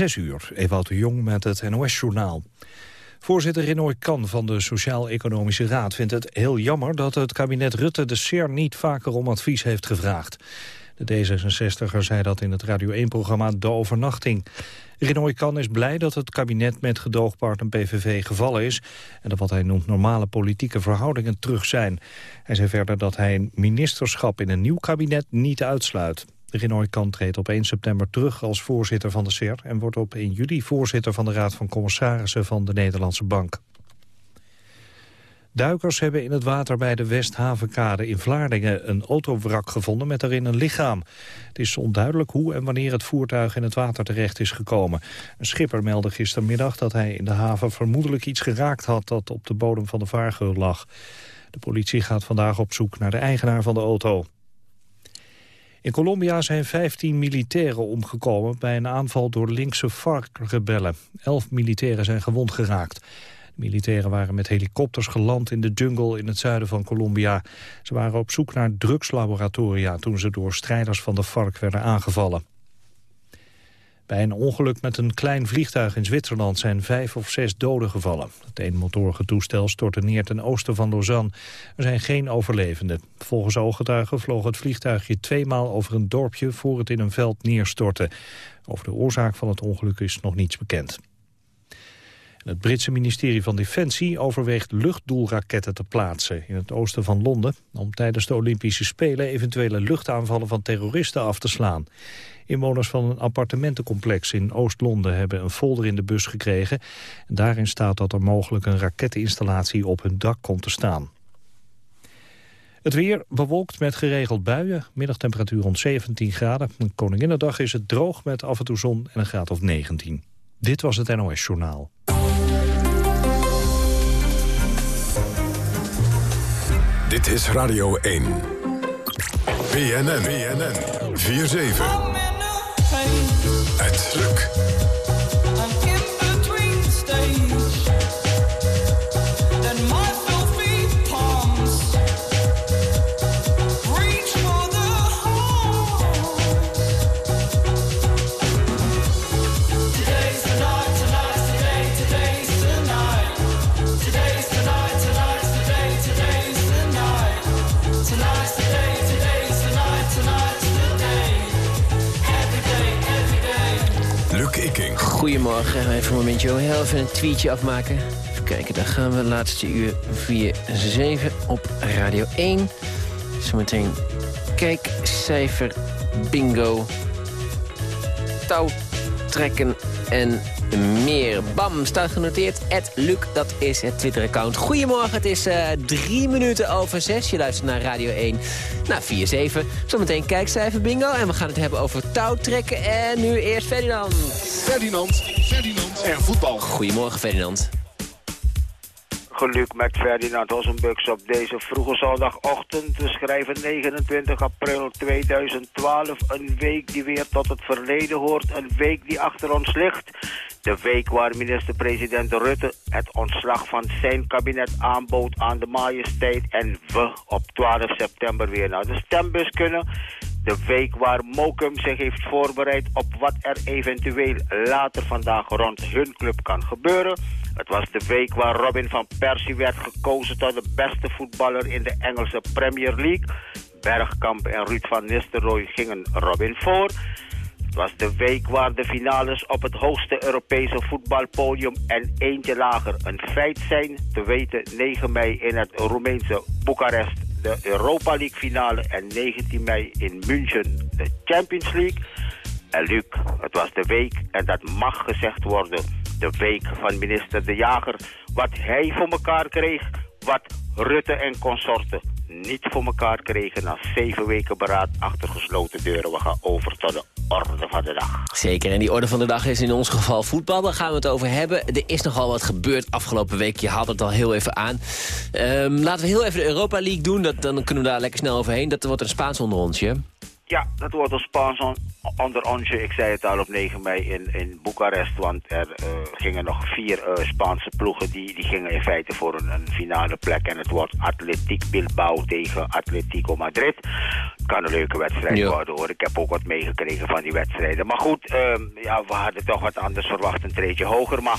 Zes uur, Ewout de Jong met het NOS-journaal. Voorzitter Renoy Kan van de Sociaal-Economische Raad vindt het heel jammer dat het kabinet Rutte de SER niet vaker om advies heeft gevraagd. De D66er zei dat in het Radio 1-programma De Overnachting. Renoy Kan is blij dat het kabinet met gedoogpartner PVV gevallen is... en dat wat hij noemt normale politieke verhoudingen terug zijn. Hij zei verder dat hij een ministerschap in een nieuw kabinet niet uitsluit. Renoy Kan treedt op 1 september terug als voorzitter van de SER... en wordt op 1 juli voorzitter van de Raad van Commissarissen van de Nederlandse Bank. Duikers hebben in het water bij de Westhavenkade in Vlaardingen een autowrak gevonden met daarin een lichaam. Het is onduidelijk hoe en wanneer het voertuig in het water terecht is gekomen. Een schipper meldde gistermiddag dat hij in de haven vermoedelijk iets geraakt had dat op de bodem van de vaargeul lag. De politie gaat vandaag op zoek naar de eigenaar van de auto. In Colombia zijn 15 militairen omgekomen bij een aanval door linkse FARC-rebellen. Elf militairen zijn gewond geraakt. De militairen waren met helikopters geland in de jungle in het zuiden van Colombia. Ze waren op zoek naar drugslaboratoria toen ze door strijders van de FARC werden aangevallen. Bij een ongeluk met een klein vliegtuig in Zwitserland zijn vijf of zes doden gevallen. Het eenmotorige toestel stortte neer ten oosten van Lausanne. Er zijn geen overlevenden. Volgens ooggetuigen vloog het vliegtuigje tweemaal over een dorpje voor het in een veld neerstortte. Over de oorzaak van het ongeluk is nog niets bekend. Het Britse ministerie van Defensie overweegt luchtdoelraketten te plaatsen in het oosten van Londen om tijdens de Olympische Spelen eventuele luchtaanvallen van terroristen af te slaan. Inwoners van een appartementencomplex in Oost-Londen hebben een folder in de bus gekregen. En daarin staat dat er mogelijk een raketinstallatie op hun dak komt te staan. Het weer bewolkt met geregeld buien. Middagtemperatuur rond 17 graden. Koninginnedag is het droog met af en toe zon en een graad of 19. Dit was het NOS Journaal. Dit is Radio 1. BNN, BNN, 4-7. Het lukt. Goedemorgen, even een momentje. Heel even een tweetje afmaken. Even kijken, dan gaan we laatste uur 4-7 op Radio 1. Zometeen kijkcijfer bingo. Touw trekken en meer. Bam, staat genoteerd. Ed Luc, dat is het Twitter-account. Goedemorgen, het is uh, drie minuten over zes. Je luistert naar Radio 1. Nou, 4-7. Zometeen kijkcijfer bingo. En we gaan het hebben over touwtrekken. En nu eerst Ferdinand. Ferdinand, Ferdinand en voetbal. Goedemorgen, Ferdinand geluk met Ferdinand Hossenbux op deze vroege zondagochtend. We schrijven 29 april 2012. Een week die weer tot het verleden hoort. Een week die achter ons ligt. De week waar minister-president Rutte het ontslag van zijn kabinet aanbood aan de majesteit. En we op 12 september weer naar de stembus kunnen. De week waar Mokum zich heeft voorbereid op wat er eventueel later vandaag rond hun club kan gebeuren. Het was de week waar Robin van Persie werd gekozen tot de beste voetballer in de Engelse Premier League. Bergkamp en Ruud van Nistelrooy gingen Robin voor. Het was de week waar de finales op het hoogste Europese voetbalpodium en eentje lager een feit zijn. Te weten 9 mei in het Roemeense Boekarest de Europa League finale en 19 mei in München de Champions League. En Luc, het was de week, en dat mag gezegd worden, de week van minister De Jager. Wat hij voor elkaar kreeg, wat Rutte en consorten niet voor elkaar kregen na zeven weken beraad achter gesloten deuren. We gaan over tot de orde van de dag. Zeker, en die orde van de dag is in ons geval voetbal. Daar gaan we het over hebben. Er is nogal wat gebeurd afgelopen week. Je haalt het al heel even aan. Um, laten we heel even de Europa League doen. Dat, dan kunnen we daar lekker snel overheen. Dat wordt een Spaans onderrondje. Ja, dat wordt een Spaans onder onsje. Ik zei het al op 9 mei in, in Boekarest. Want er uh, gingen nog vier uh, Spaanse ploegen. Die, die gingen in feite voor een, een, finale plek. En het wordt Atletiek Bilbao tegen Atletico Madrid. Het kan een leuke wedstrijd ja. worden hoor. Ik heb ook wat meegekregen van die wedstrijden. Maar goed, uh, ja, we hadden toch wat anders verwacht. Een treetje hoger. Maar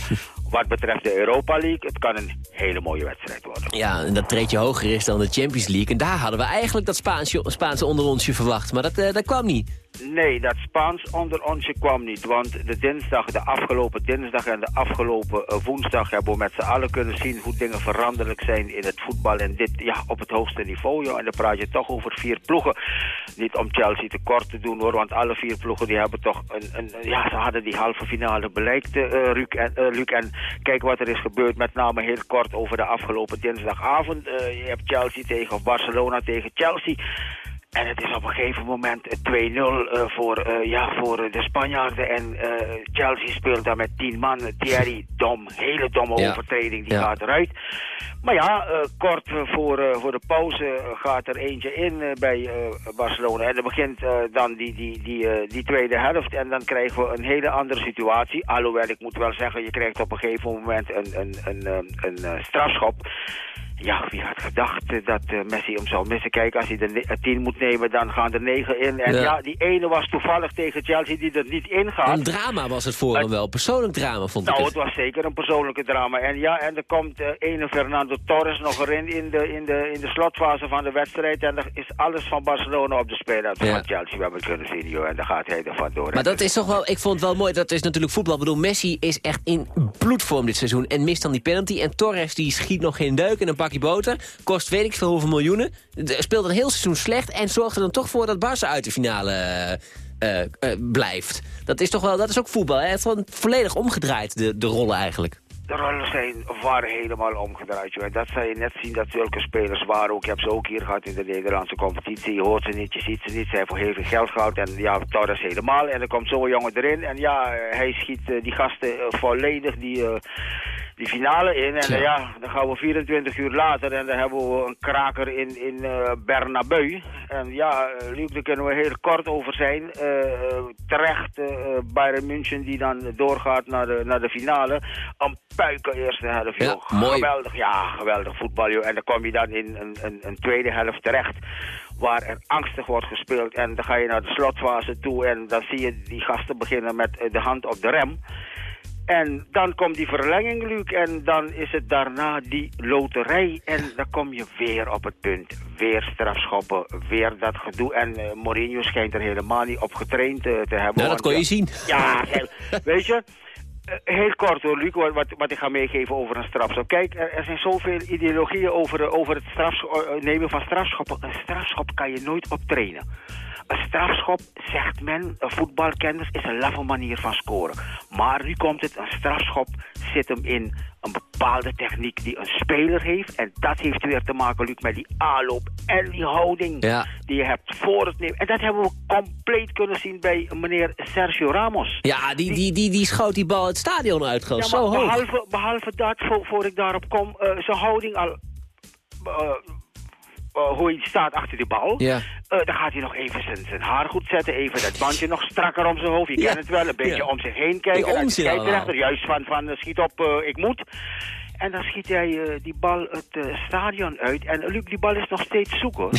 wat betreft de Europa League, het kan een hele mooie wedstrijd worden. Ja, en dat treetje hoger is dan de Champions League. En daar hadden we eigenlijk dat Spaanse, Spaanse onder onsje verwacht. Maar dat, uh, dat kwam niet. Nee, dat Spaans onder onsje kwam niet. Want de dinsdag, de afgelopen dinsdag en de afgelopen uh, woensdag... hebben we met z'n allen kunnen zien hoe dingen veranderlijk zijn in het voetbal. En dit ja, op het hoogste niveau. Joh. En dan praat je toch over vier ploegen. Niet om Chelsea te kort te doen hoor. Want alle vier ploegen die hebben toch een... een ja, ze hadden die halve finale bereikt, Luc, en, uh, Luc. En kijk wat er is gebeurd. Met name heel kort over de afgelopen dinsdagavond. je hebt Chelsea tegen Barcelona tegen Chelsea. En het is op een gegeven moment 2-0 uh, voor, uh, ja, voor de Spanjaarden. En Chelsea speelt daar met 10 man. Thierry, dom, hele domme ja. overtreding, die ja. gaat eruit. Maar ja, kort voor, voor de pauze gaat er eentje in bij Barcelona. En dan begint dan die, die, die, die tweede helft. En dan krijgen we een hele andere situatie. Alhoewel, ik moet wel zeggen, je krijgt op een gegeven moment een, een, een, een, een strafschop. Ja, wie had gedacht dat uh, Messi hem zou missen? Kijk, als hij de 10 moet nemen, dan gaan er 9 in. En ja. ja. die ene was toevallig tegen Chelsea die er niet in gaat. Een drama was het voor hem wel. Persoonlijk drama, vond nou, ik het. Nou, het was zeker een persoonlijke drama. En ja, en er komt uh, ene Fernando Torres nog erin in de, in, de, in de slotfase van de wedstrijd. En er is alles van Barcelona op de speler ja. van Chelsea. We hebben kunnen zien, joh. En daar gaat hij er vandoor. Maar dat is toch wel, ik vond het wel mooi, dat is natuurlijk voetbal. Ik bedoel, Messi is echt in bloedvorm dit seizoen. En mist dan die penalty. En Torres die schiet nog geen deuk in een pakje boter. Kost weet ik veel hoeveel miljoenen. Speelt een heel seizoen slecht en zorgt er dan toch voor dat Barça uit de finale uh, uh, uh, blijft. Dat is toch wel, dat is ook voetbal. Hè? Het is gewoon volledig omgedraaid, de, de rollen eigenlijk. De rollen zijn, waren helemaal omgedraaid. Joh. Dat zal je net zien dat zulke spelers waren ook. Ik heb ze ook hier gehad in de Nederlandse competitie. Je hoort ze niet, je ziet ze niet. Ze hebben voor heel veel geld gehad. En ja, Torres helemaal. En er komt zo'n jongen erin. En ja, hij schiet die gasten volledig. Die, die finale in. En ja. Uh, ja, dan gaan we 24 uur later en dan hebben we een kraker in, in uh, Bernabeu. En ja, uh, Luc, daar kunnen we heel kort over zijn. terecht Bayern München die dan doorgaat naar de, naar de finale. Een puiken eerste helft, ja, joh. Mooi. Geweldig, ja, geweldig voetbal, joh. En dan kom je dan in een, een, een tweede helft terecht waar er angstig wordt gespeeld. En dan ga je naar de slotfase toe en dan zie je die gasten beginnen met de hand op de rem. En dan komt die verlenging, Luc, en dan is het daarna die loterij. En dan kom je weer op het punt. Weer strafschoppen, weer dat gedoe. En uh, Mourinho schijnt er helemaal niet op getraind uh, te hebben. Dat kon je zien. Ja, weet je... Uh, heel kort hoor, Luc, wat, wat ik ga meegeven over een strafschop. Kijk, er, er zijn zoveel ideologieën over, over het nemen van strafschoppen. Een strafschop kan je nooit optrainen. Een strafschop, zegt men, voetbalkenners, is een laffe manier van scoren. Maar nu komt het, een strafschop zit hem in een bepaalde techniek die een speler heeft. En dat heeft weer te maken, Luc, met die aanloop en die houding ja. die je hebt voor het nemen. En dat hebben we compleet kunnen zien bij meneer Sergio Ramos. Ja, die, die, die, die schoot die bal het stadion uit, ja, zo hoog. Behalve, behalve dat, voor, voor ik daarop kom, uh, zijn houding al... Uh, hoe hij staat achter die bal. Ja. Uh, dan gaat hij nog even zijn, zijn haar goed zetten. Even dat bandje nog strakker om zijn hoofd. Je ja. kent het wel. Een beetje om zich heen kijken. Die onzin scheidsrechter juist van, van schiet op, ik moet. En dan schiet hij uh, die bal het uh, stadion uit. En Luc, die bal is nog steeds zoeken.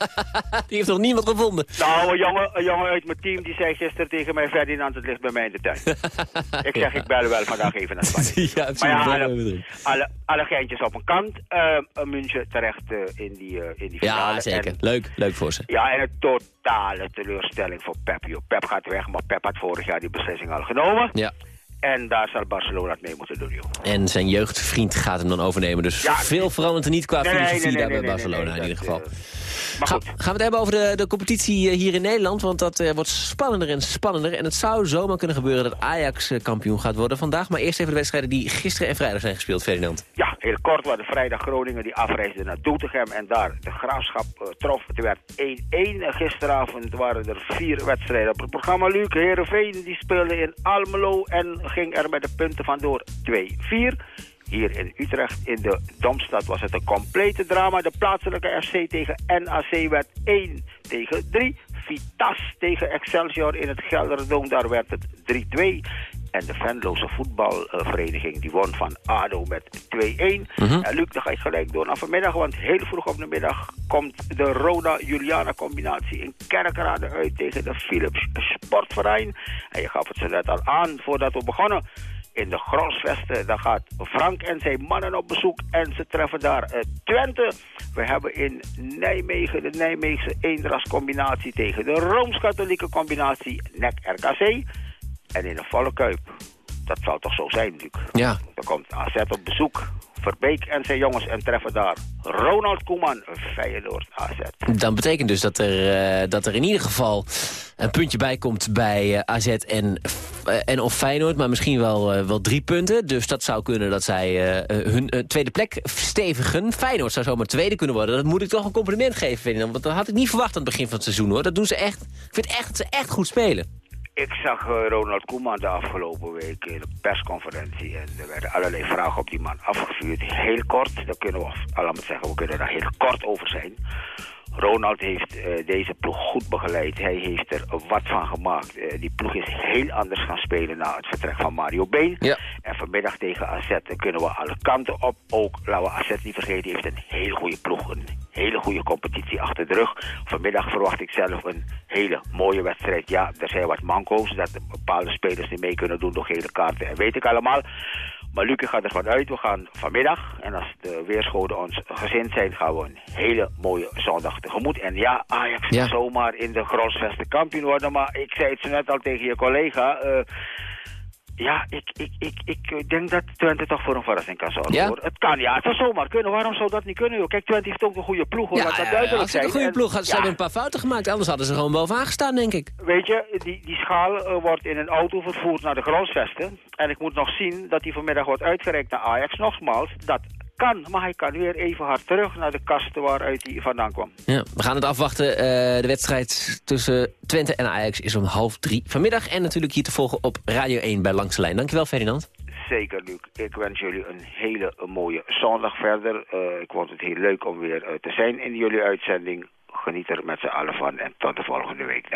die heeft nog niemand gevonden. Nou, een jongen, een jongen uit mijn team die zei gisteren tegen mij... Ferdinand, het ligt bij mij in de tuin. ik zeg, ik bel wel vandaag even naar Spanje. ja, maar ja, alle, alle, alle geintjes op een kant. Uh, een München terecht in, die, in die finale. Ja, zeker. En, leuk, leuk voor ze. Ja, en een totale teleurstelling voor Pep. Joh. Pep gaat weg, maar Pep had vorig jaar die beslissing al genomen. Ja. En daar zal Barcelona het mee moeten doen, joh. En zijn jeugdvriend gaat hem dan overnemen. Dus ja, veel verandert er niet qua nee, filosofie nee, nee, daar bij Barcelona in ieder geval. Maar goed. Ga, gaan we het hebben over de, de competitie hier in Nederland? Want dat uh, wordt spannender en spannender. En het zou zomaar kunnen gebeuren dat Ajax uh, kampioen gaat worden vandaag. Maar eerst even de wedstrijden die gisteren en vrijdag zijn gespeeld, Ferdinand. Ja, heel kort. We hadden vrijdag Groningen die afreisde naar Doetinchem. En daar de graafschap uh, trof. Het werd 1-1. Gisteravond waren er vier wedstrijden op het programma. Luc Heerenveen die speelde in Almelo en ging er met de punten vandoor 2-4. Hier in Utrecht, in de Domstad, was het een complete drama. De plaatselijke FC tegen NAC werd 1 tegen 3. Vitas tegen Excelsior in het Gelderdoom. Daar werd het 3-2. En de Venloze voetbalvereniging die won van ADO met 2-1. Mhm. En Luc, dan ga ik gelijk door naar vanmiddag. Want heel vroeg op de middag komt de Roda-Juliana combinatie in Kerkrade uit tegen de Philips Sportverein. En je gaf het zo net al aan voordat we begonnen. In de Grosvesten, daar gaat Frank en zijn mannen op bezoek en ze treffen daar eh, Twente. We hebben in Nijmegen de Nijmeegse eendrascombinatie tegen de Rooms-Katholieke combinatie NEC-RKC. En in de volle kuip, dat zal toch zo zijn, Luc? Ja, Dan komt AZ op bezoek. Verbeek en zijn jongens en treffen daar Ronald Koeman, Feyenoord AZ. dan betekent dus dat er, eh, dat er in ieder geval een puntje bij komt bij eh, AZ en, eh, en of Feyenoord. Maar misschien wel, wel drie punten. Dus dat zou kunnen dat zij hun tweede plek stevigen. Feyenoord zou zomaar tweede kunnen worden. Dat moet ik toch een compliment geven, Ferdinand. Want dat had ik niet verwacht aan het begin van het seizoen, hoor. Dat doen ze echt. Ik vind echt dat ze echt goed spelen. Ik zag eh, Ronald Koeman de afgelopen week in de persconferentie. En er werden allerlei vragen op die man afgevuurd. Heel kort, daar kunnen we allemaal zeggen, we kunnen daar heel kort over zijn. Ronald heeft eh, deze ploeg goed begeleid. Hij heeft er wat van gemaakt. Eh, die ploeg is heel anders gaan spelen na het vertrek van Mario Been. Ja. En vanmiddag tegen AZ kunnen we alle kanten op. Ook, laten we AZ niet vergeten, heeft een hele goede ploeg. Een hele goede competitie achter de rug. Vanmiddag verwacht ik zelf een hele mooie wedstrijd. Ja, er zijn wat manco's. Dat bepaalde spelers niet mee kunnen doen door gele kaarten. En weet ik allemaal. Maar Luc, ik ga ervan uit, we gaan vanmiddag, en als de weerschoden ons gezind zijn, gaan we een hele mooie zondag tegemoet. En ja, Ajax Ja. zomaar in de Grosvesten kampioen worden, maar ik zei het zo net al tegen je collega. eh, ja, ik, ik, ik, ik denk dat Twente toch voor een verrassing kan zorgen. Ja? Hoor. Het kan, ja, het zou zomaar kunnen. Waarom zou dat niet kunnen? Joh? Kijk, Twente heeft ook een goede ploeg, hoor. Laat dat duidelijk als het zijn. een goede ploeg had, ze ja, hebben een paar fouten gemaakt. Anders hadden ze gewoon bovenaan gestaan, denk ik. Weet je, die, die schaal eh, wordt in een auto vervoerd naar de Grosvesten. En ik moet nog zien dat die vanmiddag wordt uitgereikt naar Ajax. Nogmaals, dat kan, maar hij kan weer even hard terug naar de kasten waaruit hij vandaan kwam. Ja, we gaan het afwachten. Eh, de wedstrijd tussen Twente en Ajax is om half drie vanmiddag. En natuurlijk hier te volgen op Radio 1 bij Langs de Lijn. Dankjewel, Ferdinand. Zeker, Luc. Ik wens jullie een hele mooie zondag verder. Eh, ik vond het heel leuk om weer eh, te zijn in jullie uitzending. Geniet er met z'n allen van en tot de volgende week.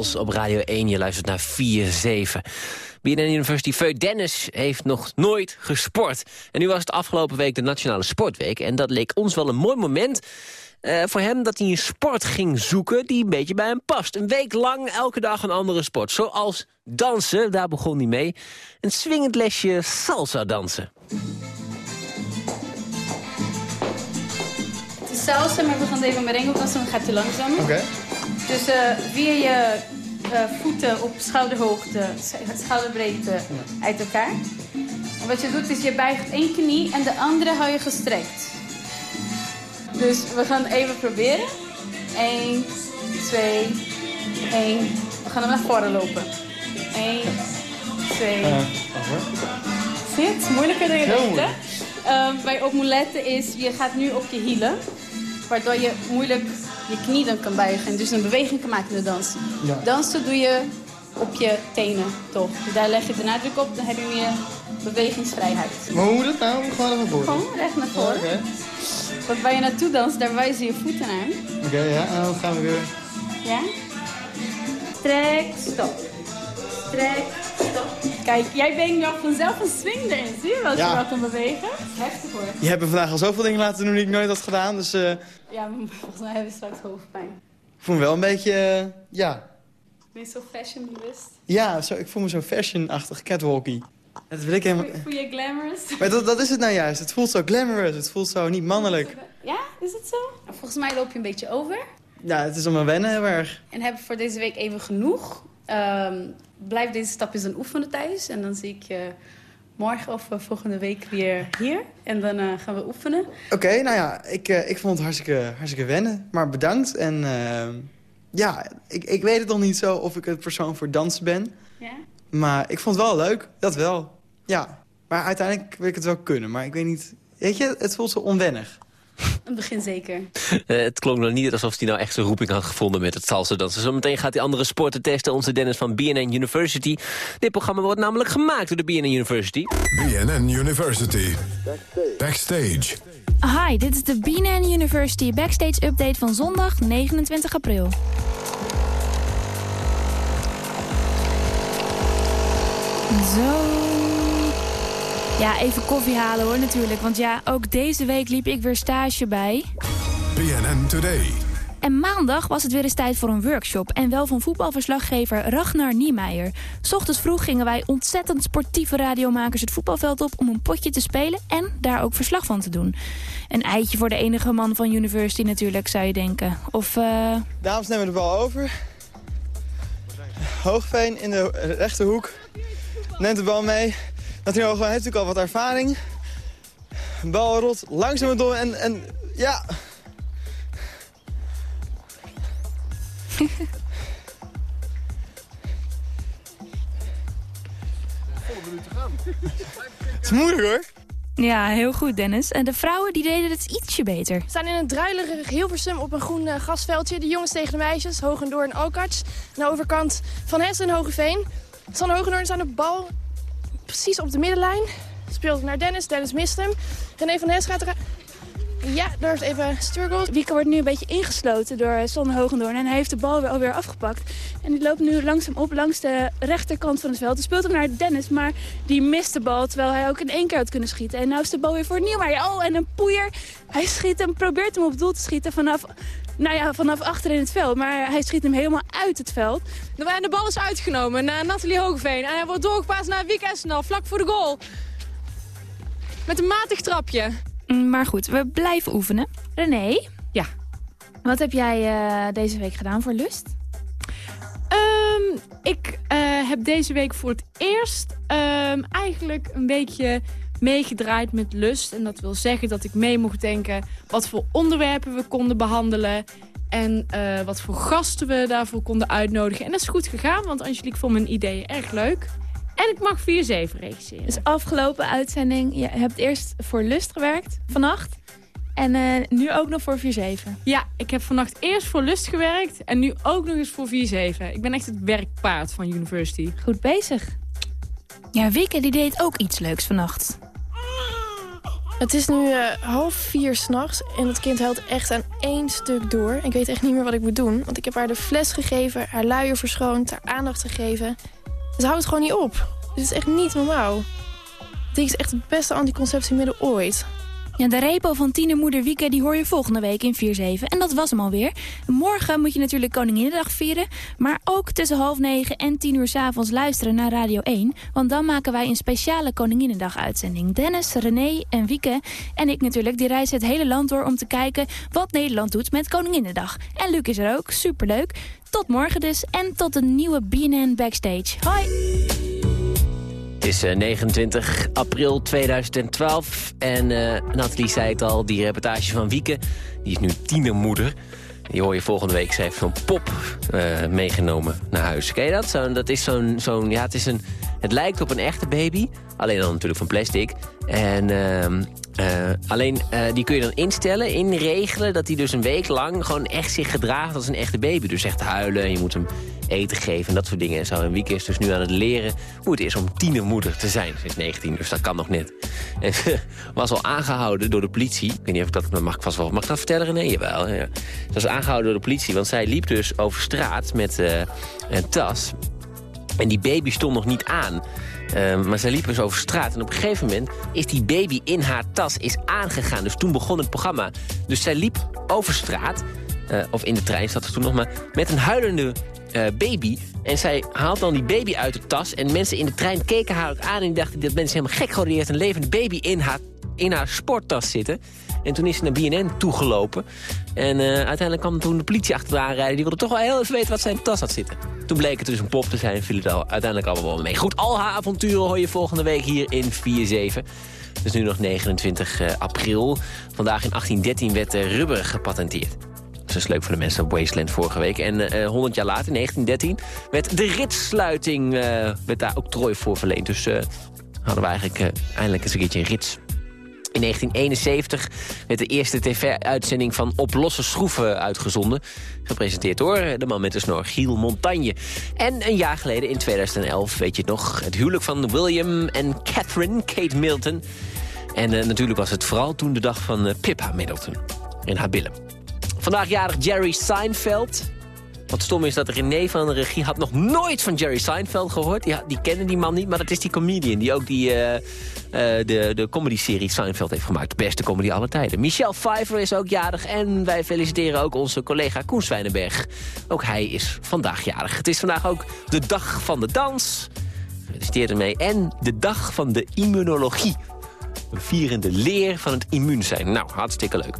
Op Radio 1. Je luistert naar 4-7. BNN University Feu Dennis heeft nog nooit gesport. En nu was het afgelopen week de Nationale Sportweek. En dat leek ons wel een mooi moment eh, voor hem dat hij een sport ging zoeken die een beetje bij hem past. Een week lang elke dag een andere sport. Zoals dansen, daar begon hij mee. Een swingend lesje salsa dansen. Het is salsa, maar we gaan het even merengue dansen, dan gaat hij langzamer. Oké. Dus eh weer je eh, voeten op schouderhoogte, sch- schouderbreedte uit elkaar. En wat je doet is je buigt één knie en de andere hou je gestrekt. Dus we gaan even proberen. 1, 2, 1. We gaan hem naar voren lopen. 1, 2. Zie je, het is moeilijker dan je denkt, hè? Ehm, bij op is, je gaat nu op je hielen. Waardoor je moeilijk je knie dan kan buigen. En dus een beweging kan maken in de dans. Ja. Dansen doe je op je tenen, toch? Dus daar leg je de nadruk op, dan heb je meer bewegingsvrijheid. Maar hoe moet het nou? Gewoon even voor. Gewoon recht naar voren. Oké, Want waar je naartoe danst, daar wijzen je voeten naar. Oké, ja. En dan gaan we weer... Ja? Strek, stop. Strek, stop. Kijk, jij brengt nog vanzelf een swing erin. Zie je wel als Ja. je wat kan bewegen? Heftig hoor. Je hebt me vandaag al zoveel dingen laten doen die ik nooit had gedaan. Dus eh, ik Ja, maar volgens mij hebben we straks hoofdpijn. voel me wel een beetje... eh, ja. Ben je zo fashionbewust? Ja, zo, ik voel me zo fashion-achtig, catwalky. Dat wil ik helemaal... Voel je glamorous? Maar dat, dat is het nou juist. Het voelt zo glamorous. Het voelt zo niet mannelijk. Ja, is het zo? Volgens mij loop je een beetje over. Ja, het is om mijn wennen heel erg. En heb voor deze week even genoeg. Ehm, blijf deze stapjes dan oefenen thuis. En dan zie ik je morgen of eh, volgende week weer hier. En dan eh, gaan we oefenen. Oké, nou ja, ik, eh, ik vond het hartstikke, hartstikke wennen. Maar bedankt. En eh, ja, ik, ik weet het nog niet zo of ik het persoon voor dansen ben. Ja? Maar ik vond het wel leuk. Dat wel. Ja. Maar uiteindelijk wil ik het wel kunnen. Maar ik weet niet... Weet je, het voelt zo onwennig. Een begin zeker. Eh, het klonk nog niet alsof hij nou echt zijn roeping had gevonden met het salsa dansen. Zometeen gaat hij andere sporten testen. Onze Dennis van BNN University. Dit programma wordt namelijk gemaakt door de BNN University. BNN University. Backstage. Hi, dit is de BNN University Backstage Update van zondag 29 april. Zo. Ja, even koffie halen hoor natuurlijk. Want ja, ook deze week liep ik weer stage bij. BNN Today. En maandag was het weer eens tijd voor een workshop. En wel van voetbalverslaggever Ragnar Niemeyer. 's Ochtends vroeg gingen wij ontzettend sportieve radiomakers het voetbalveld op... om een potje te spelen en daar ook verslag van te doen. Een eitje voor de enige man van University natuurlijk, zou je denken. Of, eh... Dames nemen de bal over. Hoogveen in de rechterhoek. Neemt de bal mee. Natuurlijk Hoogveen heeft natuurlijk al wat ervaring. Bal rolt langzaam door en, en ja... Het is moeilijk hoor. Ja, heel goed Dennis. En de vrouwen die deden het ietsje beter. We staan in een druilerig Hilversum op een groen eh, grasveldje. De jongens tegen de meisjes, Hogendoor en Alkarts. Aan de overkant Van Hessen en Hogeveen. Sanne Hogendoorn is aan de bal precies op de middenlijn. Speelt naar Dennis, Dennis mist hem. René van Hessen gaat er... Ja, daar is even struggles. Wieke wordt nu een beetje ingesloten door Sonne Hogendoorn. En hij heeft de bal weer alweer afgepakt. En die loopt nu langzaam op langs de rechterkant van het veld. Hij speelt hem naar Dennis, maar die mist de bal. Terwijl hij ook in één keer had kunnen schieten. En nu is de bal weer voor Nieuwmeijer. Oh, en een poeier. Hij schiet hem, probeert hem op doel te schieten vanaf, nou ja, vanaf achter in het veld. Maar hij schiet hem helemaal uit het veld. De bal is uitgenomen naar Nathalie Hogeveen. En hij wordt doorgepaast naar Wiek Essenal, vlak voor de goal. Met een matig trapje. Mm, Maar goed, we blijven oefenen. René? Ja. Wat heb jij eh, deze week gedaan voor lust? Ehm, ik eh, heb deze week voor het eerst ehm, eigenlijk een beetje meegedraaid met lust. En dat wil zeggen dat ik mee mocht denken wat voor onderwerpen we konden behandelen. En eh, wat voor gasten we daarvoor konden uitnodigen. En dat is goed gegaan, want Angelique vond mijn ideeën erg leuk. En ik mag 4-7 regisseren. Dus afgelopen uitzending, je hebt eerst voor lust gewerkt, vannacht. En eh, nu ook nog voor 4-7. Ja, ik heb vannacht eerst voor Lust gewerkt en nu ook nog eens voor 4-7. Ik ben echt het werkpaard van University. Goed bezig. Ja, Wieke die deed ook iets leuks vannacht. Het is nu eh, half vier s'nachts en het kind huilt echt aan één stuk door. Ik weet echt niet meer wat ik moet doen, want ik heb haar de fles gegeven... haar luier verschoond, haar aandacht gegeven. Ze houdt gewoon niet op. Dit is echt niet normaal. Dit is echt het beste anticonceptiemiddel ooit. Ja, de repo van tienermoeder Wieke die hoor je volgende week in 4-7. En dat was hem alweer. Morgen moet je natuurlijk Koninginnedag vieren. Maar ook tussen half negen en tien uur s avonds luisteren naar Radio 1. Want dan maken wij een speciale Koninginnedag uitzending. Dennis, René en Wieke en ik natuurlijk, die reizen het hele land door om te kijken wat Nederland doet met Koninginnedag. En Luc is er ook, superleuk. Tot morgen dus en tot een nieuwe BNN Backstage. Hoi! Het is eh, 29 april 2012 en eh Nathalie zei het al, die reportage van Wieke, die is nu tienermoeder. Die hoor je volgende week, ze heeft zo'n pop eh, meegenomen naar huis. Ken je dat? Zo, dat is zo'n, zo'n, ja, het, is een, het lijkt op een echte baby, alleen dan natuurlijk van plastic. En ehm, eh, alleen eh, die kun je dan instellen, inregelen, dat hij dus een week lang gewoon echt zich gedraagt als een echte baby. Dus echt huilen en je moet hem eten geven en dat soort dingen en zo. En Wieke is dus nu aan het leren hoe het is om tienermoeder te zijn. Ze is 19, dus dat kan nog net. En was al aangehouden door de politie. Ik weet niet of ik dat mag vast wel. Mag ik dat vertellen? Nee, jawel. Ja. Ze was aangehouden door de politie, want zij liep dus over straat met eh, een tas. En die baby stond nog niet aan. Uh, maar zij liep dus over straat. En op een gegeven moment is die baby in haar tas is aangegaan. Dus toen begon het programma. Dus zij liep over straat. eh, of in de trein zat ze toen nog maar. Met een huilende eh, baby. En zij haalt dan die baby uit de tas. En mensen in de trein keken haar ook aan. En die dachten, dat mensen helemaal gek geworden. Die een levende baby in haar, in haar sporttas zitten. En toen is ze naar BNN toegelopen. En eh, uiteindelijk kwam toen de politie achteraan rijden. Die wilde toch wel heel even weten wat zij in de tas had zitten. Toen bleek het dus een pop te zijn en viel het al, uiteindelijk allemaal wel mee. Goed, al haar avonturen hoor je volgende week hier in 4-7. Het is nu nog 29 eh, april. Vandaag in 1813 werd eh, rubber gepatenteerd. Dat is leuk voor de mensen op Wasteland vorige week. En eh 100 jaar later, in 1913, werd de ritsluiting werd daar octrooi voor verleend. Dus hadden we eigenlijk eindelijk eens een keertje een rits. In 1971 werd de eerste tv-uitzending van Op losse schroeven uitgezonden. Gepresenteerd door de man met de snor, Giel Montagne. En een jaar geleden, in 2011, weet je nog... het huwelijk van William en Catherine, Kate Middleton. En eh, natuurlijk was het vooral toen de dag van eh, Pippa Middleton. In haar billen. Vandaag jarig Jerry Seinfeld. Wat stom is dat René van de regie had nog nooit van Jerry Seinfeld gehoord. Die, die kende die man niet, maar dat is die comedian... die ook die, eh, eh, de, de comedy-serie Seinfeld heeft gemaakt. De beste comedy aller tijden. Michelle Pfeiffer is ook jarig. En wij feliciteren ook onze collega Koen Zwijnenberg. Ook hij is vandaag jarig. Het is vandaag ook de dag van de dans. Gefeliciteerd ermee. En de dag van de immunologie. Een vierende leer van het immuun zijn. Nou, hartstikke leuk.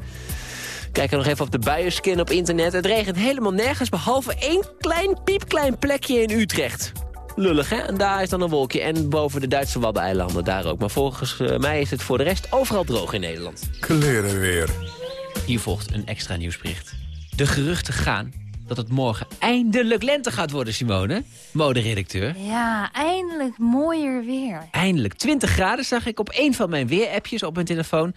Kijk er nog even op de buienscan op internet. Het regent helemaal nergens, behalve één klein piepklein plekje in Utrecht. Lullig, hè? En daar is dan een wolkje. En boven de Duitse Waddeneilanden daar ook. Maar volgens eh, mij is het voor de rest overal droog in Nederland. Kleren weer. Hier volgt een extra nieuwsbericht. De geruchten gaan dat het morgen eindelijk lente gaat worden, Simone. Moderedacteur. Ja, eindelijk mooier weer. Eindelijk 20 graden zag ik op een van mijn weerappjes op mijn telefoon.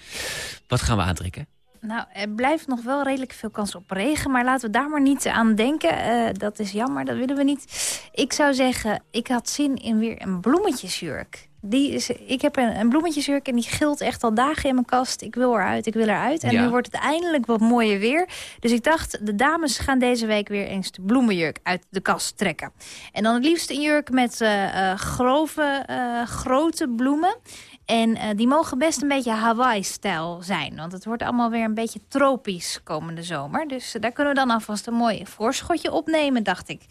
Wat gaan we aantrekken? Nou, er blijft nog wel redelijk veel kans op regen. Maar laten we daar maar niet aan denken. Eh, dat is jammer, dat willen we niet. Ik zou zeggen, ik had zin in weer een bloemetjesjurk. Die is, ik heb een, een bloemetjesjurk en die gilt echt al dagen in mijn kast. Ik wil eruit, ik wil eruit. En Ja. nu wordt het eindelijk wat mooier weer. Dus ik dacht, de dames gaan deze week weer eens de bloemenjurk uit de kast trekken. En dan het liefst een jurk met eh, eh, grove, grote bloemen. En eh, die mogen best een beetje Hawaii-stijl zijn. Want het wordt allemaal weer een beetje tropisch komende zomer. Dus eh, daar kunnen we dan alvast een mooi voorschotje opnemen, dacht ik.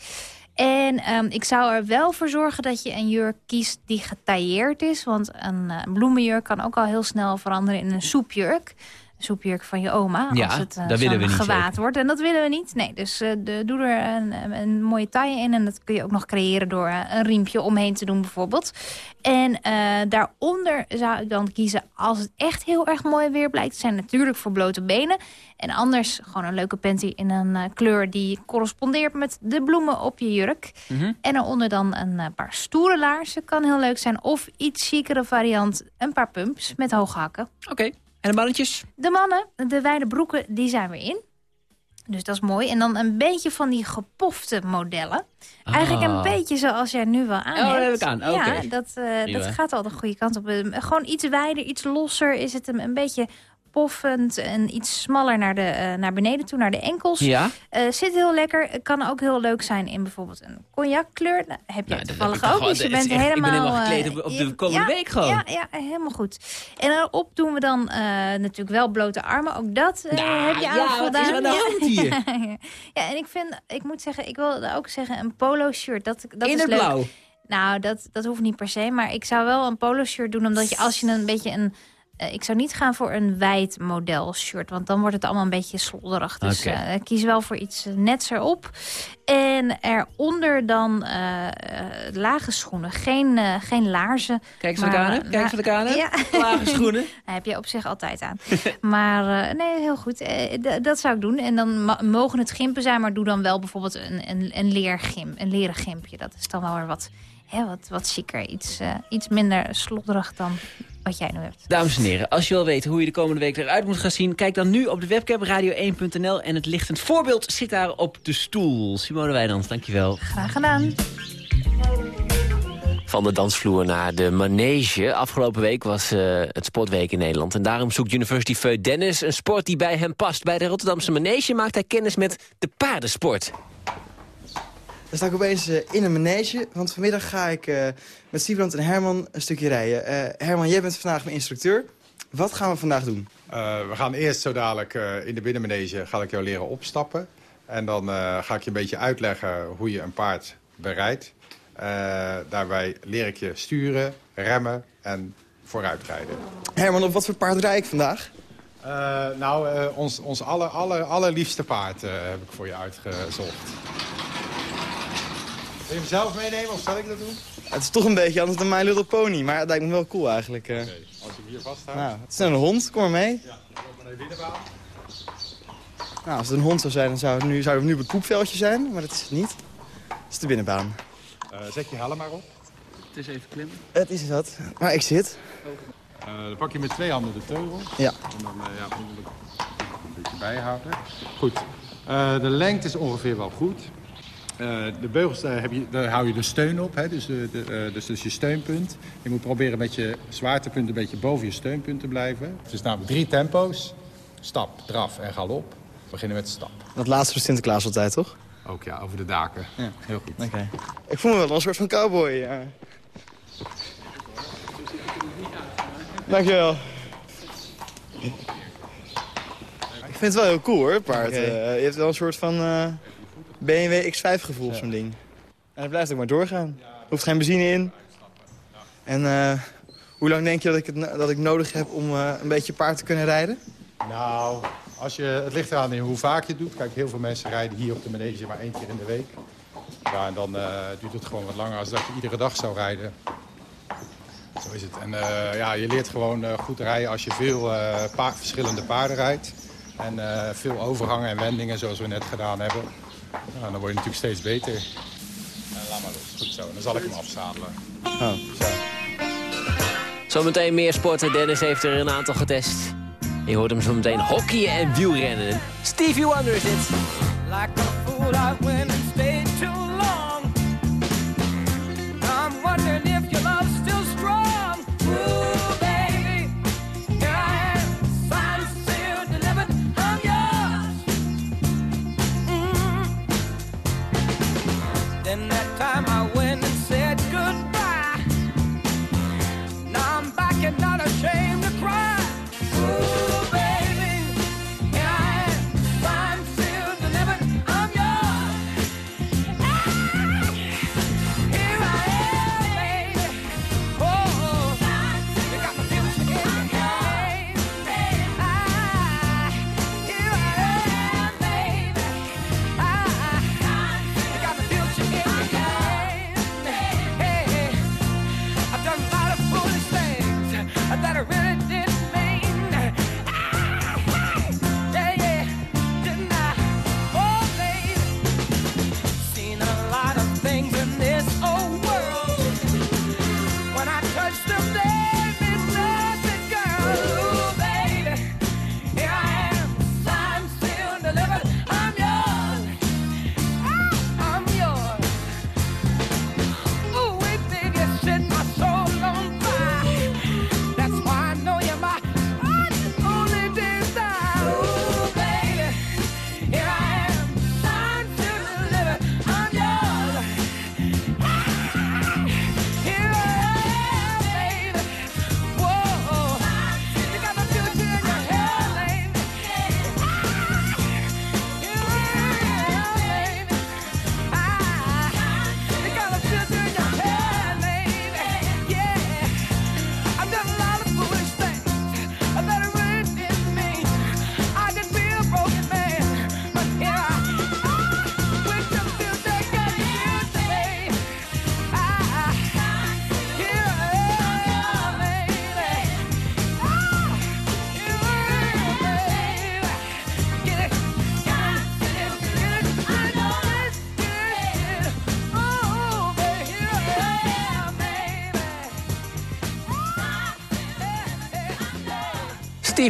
En ehm, ik zou er wel voor zorgen dat je een jurk kiest die getailleerd is. Want een eh, bloemenjurk kan ook al heel snel veranderen in een soepjurk. Soepjurk van je oma. Ja, als het eh, dat willen we niet, gewaad zeker. wordt. En dat willen we niet. Nee, dus eh, de, doe er een, een- een mooie taille in. En dat kun je ook nog creëren door eh, een riempje omheen te doen bijvoorbeeld. En eh, daaronder zou ik dan kiezen, als het echt heel erg mooi weer blijkt zijn, natuurlijk voor blote benen. En anders gewoon een leuke panty in een eh, kleur die correspondeert met de bloemen op je jurk. Mhm. En daaronder dan een eh, paar stoere laarzen, kan heel leuk zijn. Of iets chicere variant, een paar pumps met hoge hakken. Oké, en de mannetjes? De mannen, de wijde broeken, die zijn weer in. Dus dat is mooi. En dan een beetje van die gepofte modellen. Eigenlijk een Ah. beetje zoals jij nu wel aan Oh, dat hebt. heb ik aan. Ja, dat, eh, dat gaat al de goede kant op. Gewoon iets wijder, iets losser is het een beetje poffend en iets smaller naar, de, eh, naar beneden toe, naar de enkels. Ja? Eh, zit heel lekker. Kan ook heel leuk zijn in bijvoorbeeld een cognackleur. Nou, heb je Nou, toevallig ook. toch Dus je bent ik ben helemaal... helemaal gekleed eh, op- op de komende ja, week gewoon. Ja, ja, helemaal goed. En daarop doen we dan eh, natuurlijk wel blote armen. Ook dat eh, Nou, heb je ja, aan hier? Ja, ja, en ik vind, ik moet zeggen, ik wil ook zeggen, een polo shirt. Dat, dat In is het leuk. blauw. Nou, dat, dat hoeft niet per se. Maar ik zou wel een polo shirt doen. Omdat je als je een beetje een... eh, ik zou niet gaan voor een wijd model shirt. Want dan wordt het allemaal een beetje slodderig. Dus eh, ik kies wel voor iets eh, nets erop. En eronder dan lage schoenen. Geen, geen laarzen. Kijk eens wat ik maar, aan heb. Kijk eens wat ik aan heb. Ja. Lage schoenen. Dat heb je op zich altijd aan. maar eh, nee, heel goed. Dat zou ik doen. En dan mogen het gimpen zijn, maar doe dan wel bijvoorbeeld een, een, een leergim. Een leren gimpje. Dat is dan wel weer wat, hè, wat, wat chiquer. Iets, eh, iets minder slodderig dan wat jij nu hebt. Dames en heren, als je wil weten hoe je de komende week eruit moet gaan zien... kijk dan nu op de webcam radio1.nl en het lichtend voorbeeld zit daar op de stoel. Simone Wijnands, dankjewel. Graag gedaan. Van de dansvloer naar de manege. Afgelopen week was eh, het sportweek in Nederland. En daarom zoekt University Feu Dennis een sport die bij hem past. Bij de Rotterdamse manege maakt hij kennis met de paardensport. Dan sta ik opeens eh, in een manege, want vanmiddag ga ik eh, met Siebrand en Herman een stukje rijden. Eh, Herman, jij bent vandaag mijn instructeur. Wat gaan we vandaag doen? We gaan eerst zo dadelijk in de binnenmanege ga ik jou leren opstappen. En dan ga ik je een beetje uitleggen hoe je een paard bereidt. Daarbij leer ik je sturen, remmen en vooruitrijden. Herman, op wat voor paard rij ik vandaag? Nou, ons, ons aller, aller, allerliefste paard heb ik voor je uitgezocht. Wil je hem zelf meenemen of zal ik dat doen? Het is toch een beetje anders dan My Little Pony, maar het lijkt me wel cool eigenlijk. eh. Als je hem hier vasthoudt. Nou, het is een hond, kom maar mee. Ja, loop maar naar de binnenbaan. Nou, als het een hond zou zijn, dan zou het nu, zou het nu op het poepveldje zijn, maar dat is het niet. Het is de binnenbaan. Eh, zet je helm maar op. Het is even klimmen. Het is dat. Maar ik zit. Eh, dan pak je met twee handen de teugel. Ja. En dan eh, ja, moet ik een beetje bijhouden. Goed. Eh, de lengte is ongeveer wel goed. Eh, de beugels, daar, heb je, daar hou je de steun op, hè? Dus, de, de, eh, dus dat is je steunpunt. Je moet proberen met je zwaartepunt een beetje boven je steunpunt te blijven. Het is namelijk drie tempo's. Stap, draf en galop. We beginnen met stap. Dat laatste voor Sinterklaas altijd, toch? Ook ja, over de daken. Ja. Heel goed. Oké. Ik voel me wel een soort van cowboy. Ja. Dankjewel. Ik vind het wel heel cool hoor, paard. Eh, je hebt wel een soort van eh, BMW X5 gevoel op zo'n ding. En het blijft ook maar doorgaan. Er hoeft geen benzine in. En eh, hoe lang denk je dat ik, het, dat ik nodig heb om eh, een beetje paard te kunnen rijden? Nou, als je, het ligt eraan in hoe vaak je het doet. Kijk, heel veel mensen rijden hier op de manege maar één keer in de week. Ja, en dan eh, duurt het gewoon wat langer als dat je iedere dag zou rijden. Zo is het. En eh, ja, je leert gewoon goed rijden als je veel eh, pa- verschillende paarden rijdt. En eh, veel overgangen en wendingen zoals we net gedaan hebben. Nou, dan word je natuurlijk steeds beter. Laat maar los. Goed zo. Dan zal ik hem afzadelen. Oh, zo. Zometeen meer sporten. Dennis heeft er een aantal getest. Je hoort hem zo meteen hockeyen en wielrennen. Stevie Wonder is dit. Like a fool, I went and stayed too long. Then that time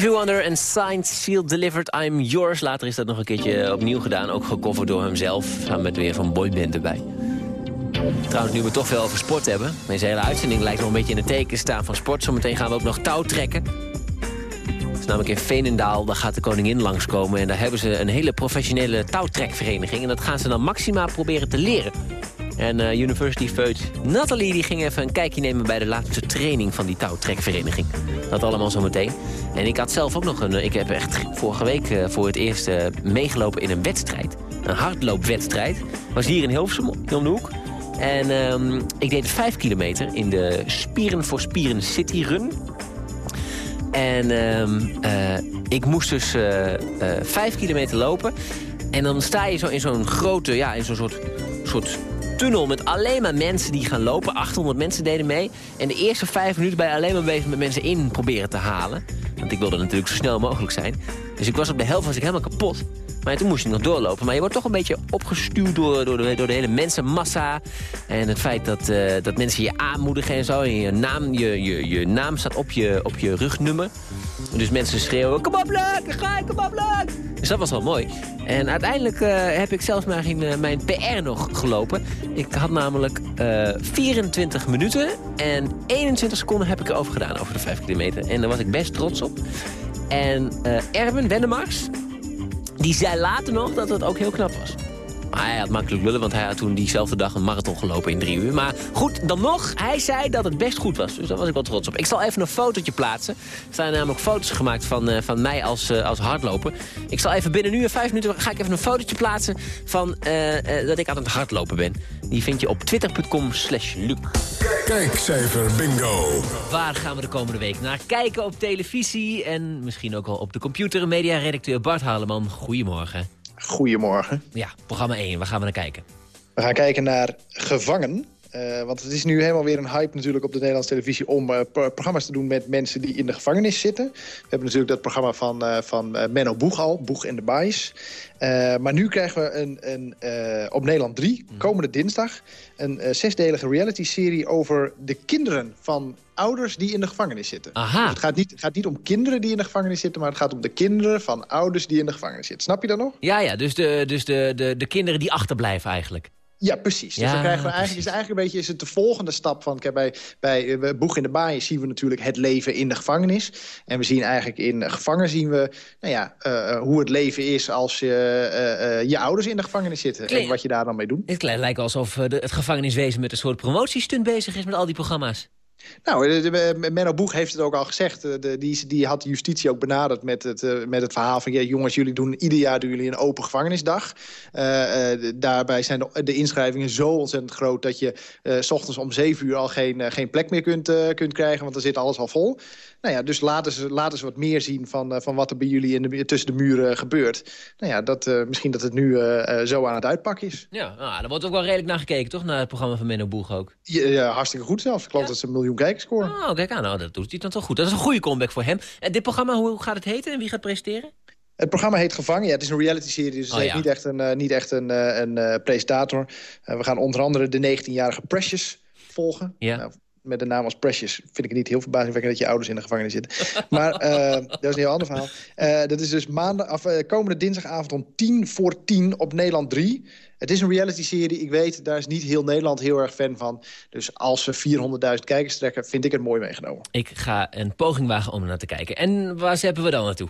Stevie Wonder en Signed, Sealed, Delivered, I'm Yours. Later is dat nog een keertje opnieuw gedaan. Ook gecoverd door hemzelf, samen met weer zo'n boyband erbij. Trouwens, nu we toch veel over sport hebben... deze hele uitzending lijkt nog een beetje in het teken staan van sport. Zometeen gaan we ook nog touw trekken. Is namelijk in Veenendaal, daar gaat de koningin langskomen... en daar hebben ze een hele professionele touwtrekvereniging... en dat gaan ze dan maximaal proberen te leren. En eh, University Feut Nathalie die ging even een kijkje nemen... bij de laatste training van die touwtrekvereniging. Dat allemaal zometeen. En ik had zelf ook nog een... Ik heb echt vorige week eh, voor het eerst eh, meegelopen in een wedstrijd. Een hardloopwedstrijd. Was hier in Hilversum, om de hoek. En ehm, ik deed vijf kilometer in de Spieren voor Spieren City Run. En ehm, eh, ik moest dus eh, eh, vijf kilometer lopen. En dan sta je zo in zo'n grote, ja, in zo'n soort, soort tunnel met alleen maar mensen die gaan lopen. 800 mensen deden mee. En de eerste vijf minuten ben je alleen maar bezig met mensen in proberen te halen. Want ik wilde natuurlijk zo snel mogelijk zijn. Dus ik was op de helft was ik helemaal kapot. Maar toen moest je nog doorlopen. Maar je wordt toch een beetje opgestuurd door, door, de, door de hele mensenmassa. En het feit dat, eh, dat mensen je aanmoedigen en zo. Je naam, je, je, je naam staat op je, op je rugnummer. Dus mensen schreeuwen, kom op leuk, ga ik, kom op leuk. Dus dat was wel mooi. En uiteindelijk eh, heb ik zelfs mijn, eh, mijn PR nog gelopen. Ik had namelijk eh, 24 minuten en 21 seconden heb ik erover gedaan, over de 5 kilometer. En daar was ik best trots op. En Erwin Wennemars, die zei later nog dat het ook heel knap was. Maar hij had makkelijk lullen, want hij had toen diezelfde dag een marathon gelopen in drie uur. Maar goed, dan nog, hij zei dat het best goed was. Dus daar was ik wel trots op. Ik zal even een fotootje plaatsen. Er zijn namelijk foto's gemaakt van, eh, van mij als, eh, als hardloper. Ik zal even binnen nu en vijf minuten ga ik even een fotootje plaatsen... van eh, dat ik aan het hardlopen ben. Die vind je op twitter.com slash Luc. Kijkcijfer bingo. Waar gaan we de komende week naar kijken op televisie... en misschien ook wel op de computer. Mediaredacteur Bart Haleman, goedemorgen. Goedemorgen. Ja, programma 1, waar gaan we naar kijken? We gaan kijken naar Gevangen. Eh, want het is nu helemaal weer een hype natuurlijk op de Nederlandse televisie... om eh, pro- programma's te doen met mensen die in de gevangenis zitten. We hebben natuurlijk dat programma van, eh, van Menno Boeg al, Boeg en de Baais. Maar nu krijgen we een, een, op Nederland 3, komende dinsdag... een zesdelige reality-serie over de kinderen van ouders die in de gevangenis zitten. Aha. Dus het gaat niet, gaat niet om kinderen die in de gevangenis zitten... maar het gaat om de kinderen van ouders die in de gevangenis zitten. Snap je dat nog? Ja, ja, dus de, dus de, de, de kinderen die achterblijven eigenlijk. Ja, precies. Dus dan krijgen we eigenlijk, is eigenlijk een beetje is het de volgende stap van... Kijk, bij, bij eh, Boeg in de Baaien zien we natuurlijk het leven in de gevangenis. En we zien eigenlijk in gevangen zien we nou ja, eh, eh, hoe het leven is als je, je ouders in de gevangenis zitten. En wat je daar dan mee doet. Het lijkt alsof de, het gevangeniswezen met een soort promotiestunt bezig is met al die programma's. Nou, de- de- Menno Boeg heeft het ook al gezegd. eh, De, die, die had justitie ook benaderd met het, eh, met het verhaal van... Ja, jongens, jullie doen ieder jaar doen jullie een open gevangenisdag. Eh, eh, daarbij zijn de, de inschrijvingen zo ontzettend groot... dat je eh, s ochtends om zeven uur al geen, eh, geen plek meer kunt, eh, kunt krijgen... want dan zit alles al vol. Nou ja, dus laten ze, laten ze wat meer zien van, eh, van wat er bij jullie in de, tussen de muren gebeurt. Nou ja, dat, eh, misschien dat het nu eh, eh, zo aan het uitpakken is. Ja, ah, daar wordt ook wel redelijk naar gekeken, toch? Naar het programma van Menno Boeg ook. Ja, ja, hartstikke goed zelfs. Ik geloof dat ze een miljoen kijkers scoren. Oh, kijk aan. Nou, dat doet hij dan toch goed. Dat is een goede comeback voor hem. En dit programma, hoe, gaat het heten en wie gaat presenteren? Het programma heet Gevangen. Ja, het is een reality-serie, dus het Oh, ja. niet echt een, eh, niet echt een, eh, een eh, presentator. Eh, we gaan onder andere de 19-jarige Precious volgen. Ja. Nou, met de naam als Precious vind ik niet heel verbazingwekkend... dat je ouders in de gevangenis zitten. maar eh, dat is een heel ander verhaal. Eh, dat is dus maandag, eh, komende dinsdagavond om tien voor tien op Nederland 3. Het is een reality-serie. Ik weet, daar is niet heel Nederland heel erg fan van. Dus als we 400.000 kijkers trekken, vind ik het mooi meegenomen. Ik ga een poging wagen om naar te kijken. En waar zeppen we dan naartoe?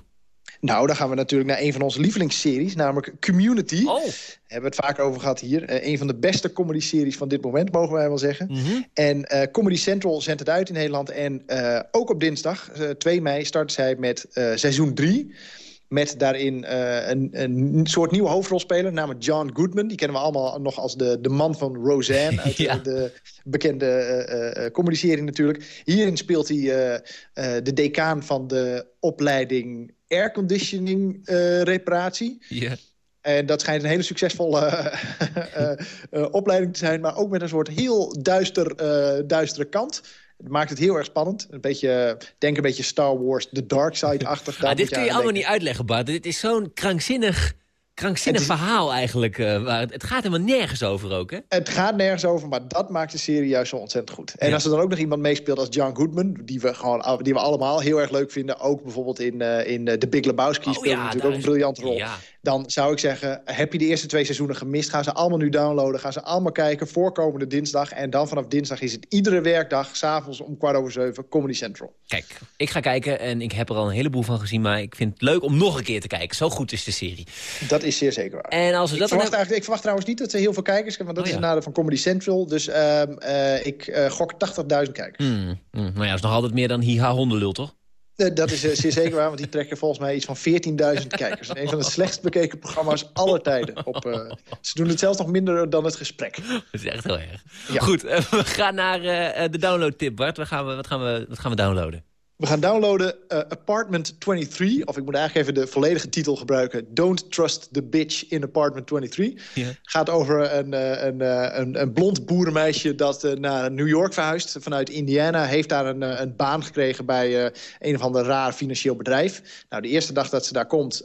Nou, dan gaan we natuurlijk naar een van onze lievelingsseries, namelijk Community. Oh. Hebben we het vaak over gehad hier. Eh, een van de beste comedy-series van dit moment, mogen wij wel zeggen. En eh, Comedy Central zendt het uit in Nederland. En eh, ook op dinsdag, eh, 2 mei, starten zij met seizoen 3. Met daarin een, een soort nieuwe hoofdrolspeler, namelijk John Goodman. Die kennen we allemaal nog als de, de man van Roseanne... uit de- Ja. de bekende comedy-serie natuurlijk. Hierin speelt hij de decaan van de opleiding airconditioning eh reparatie. Ja. En dat schijnt een hele succesvolle eh, eh, opleiding te zijn... maar ook met een soort heel duister, duistere kant. Het maakt het heel erg spannend. Een beetje, denk een beetje Star Wars, The Dark Side-achtig. Ah, dit kun je allemaal denken. niet uitleggen, Bart. Dit is zo'n krankzinnig, Krankzinnig verhaal eigenlijk. eh, waar het, het gaat helemaal nergens over ook, hè? Het gaat nergens over, maar dat maakt de serie juist zo ontzettend goed. En Ja. als er dan ook nog iemand meespeelt als John Goodman... die we, gewoon, die we allemaal heel erg leuk vinden... ook bijvoorbeeld in, eh, in eh, The Big Lebowski speelt hij natuurlijk ook een briljante rol... Ja. Dan zou ik zeggen, heb je de eerste twee seizoenen gemist... gaan ze allemaal nu downloaden, gaan ze allemaal kijken... voorkomende dinsdag. En dan vanaf dinsdag is het iedere werkdag... s'avonds om kwart over zeven, Comedy Central. Kijk, ik ga kijken en ik heb er al een heleboel van gezien... maar ik vind het leuk om nog een keer te kijken. Zo goed is de serie. Dat is zeer zeker waar. En als we ik, dat dan verwacht ik verwacht trouwens niet dat er heel veel kijkers... want dat Oh, is het nadeel van Comedy Central. Dus ehm, eh, ik eh, gok 80.000 kijkers. Hmm, hmm. Nou ja, dat is nog altijd meer dan hiha hondenlul, toch? Eh, Dat is eh, zeer zeker waar, want die trekken volgens mij iets van 14.000 kijkers. Een van de slechtst bekeken programma's aller tijden. Op, eh, ze doen het zelfs nog minder dan het gesprek. Dat is echt heel erg. Ja. Goed, we gaan naar eh, de downloadtip, Bart. Wat gaan, we, wat, gaan we, wat gaan we downloaden? We gaan downloaden eh, Apartment 23. Of ik moet eigenlijk even de volledige titel gebruiken. Don't Trust the Bitch in Apartment 23. Ja. Gaat over een, eh, een, eh, een, een blond boerenmeisje dat naar New York verhuist. Vanuit Indiana. Heeft daar een, een baan gekregen bij een of ander raar financieel bedrijf. Nou, de eerste dag dat ze daar komt...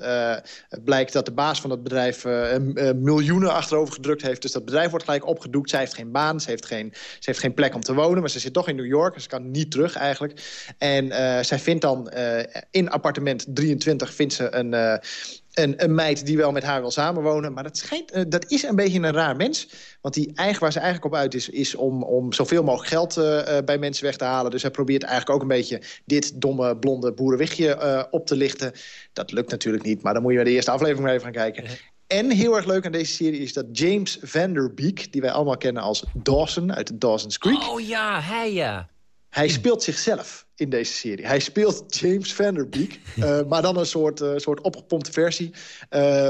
blijkt dat de baas van dat bedrijf een- miljoenen achterover gedrukt heeft. Dus dat bedrijf wordt gelijk opgedoekt. Zij heeft geen baan, ze heeft geen, ze heeft geen plek om te wonen. Maar ze zit toch in New York. en Ze kan niet terug eigenlijk. En zij vindt dan eh, in appartement 23 vindt ze een, eh, een, een meid die wel met haar wil samenwonen. Maar dat, schijnt, eh, dat is een beetje een raar mens. Want die eigen, waar ze eigenlijk op uit is, is om, om zoveel mogelijk geld eh, eh, bij mensen weg te halen. Dus hij probeert eigenlijk ook een beetje dit domme blonde boerenwichtje eh, op te lichten. Dat lukt natuurlijk niet, maar dan moet je bij de eerste aflevering maar even gaan kijken. En heel erg leuk aan deze serie is dat James Van Der Beek... die wij allemaal kennen als Dawson uit Dawson's Creek... Oh ja, hij ja. Hij speelt zichzelf in deze serie. Hij speelt James Van Der Beek, eh, maar dan een soort, eh, soort opgepompte versie. Eh,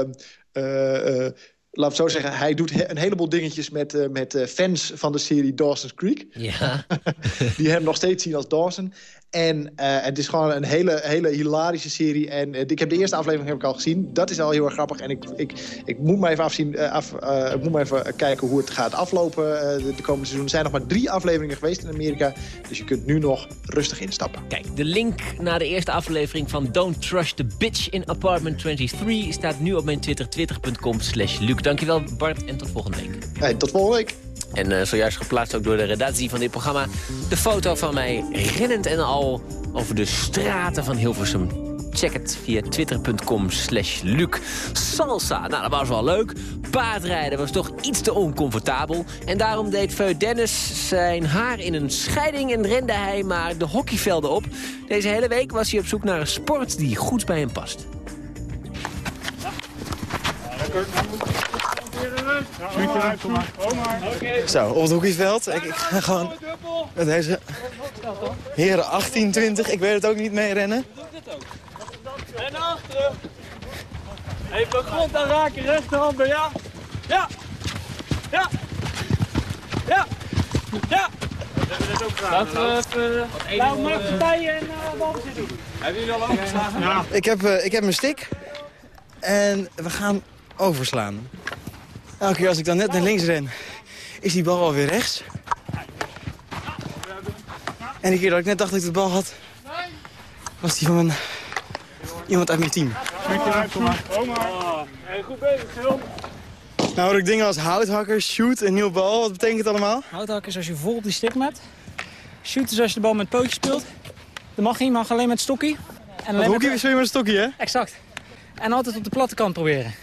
laat ik zo zeggen, hij doet he- een heleboel dingetjes met, met fans van de serie Dawson's Creek. Ja. Die hem nog steeds zien als Dawson. En eh, het is gewoon een hele, hele hilarische serie. En eh, ik heb de eerste aflevering heb ik al gezien. Dat is al heel erg grappig. En ik, ik, ik moet maar even, afzien, eh, af, ik moet maar even kijken hoe het gaat aflopen de, de komende seizoen. Er zijn nog maar drie afleveringen geweest in Amerika. Dus je kunt nu nog rustig instappen. Kijk, de link naar de eerste aflevering van Don't Trust the Bitch in Apartment 23 staat nu op mijn Twitter, twitter.com slash Luc. Dankjewel Bart en tot volgende week. Hey, tot volgende week. En eh, zojuist geplaatst ook door de redactie van dit programma... de foto van mij rennend en al over de straten van Hilversum. Check het via twitter.com slash Luc. Salsa, nou dat was wel leuk. Paardrijden was toch iets te oncomfortabel. En daarom deed Veu Dennis zijn haar in een scheiding... en rende hij maar de hockeyvelden op. Deze hele week was hij op zoek naar een sport die goed bij hem past. Zo, op het hockeyveld. Ik, ik ga gewoon met deze heren 18, 20. Ik weet het ook niet mee rennen. En naar achteren. Even grond aanraken, rechterhand, ja. Ja. Ja. Ja. Ja. Laten we even... Nou, maak partijen en uh, balbezit doen. Hebben jullie al overgeslagen? Ja. Ik heb, eh, ik heb mijn stick. En we gaan overslaan. Elke keer als ik dan net naar links ren, is die bal alweer rechts. En die keer dat ik net dacht dat ik de bal had, was die van iemand uit mijn team. Goed bezig, Sil. Nou hoor ik dingen als houthakker, shoot, een nieuwe bal. Wat betekent het allemaal? Houthakken is als je vol op die stick met. Shoot is als je de bal met pootjes speelt. Dat mag niet, mag alleen met stokkie. En Want hockey speel je met een stokje, hè? Exact. En altijd op de platte kant proberen.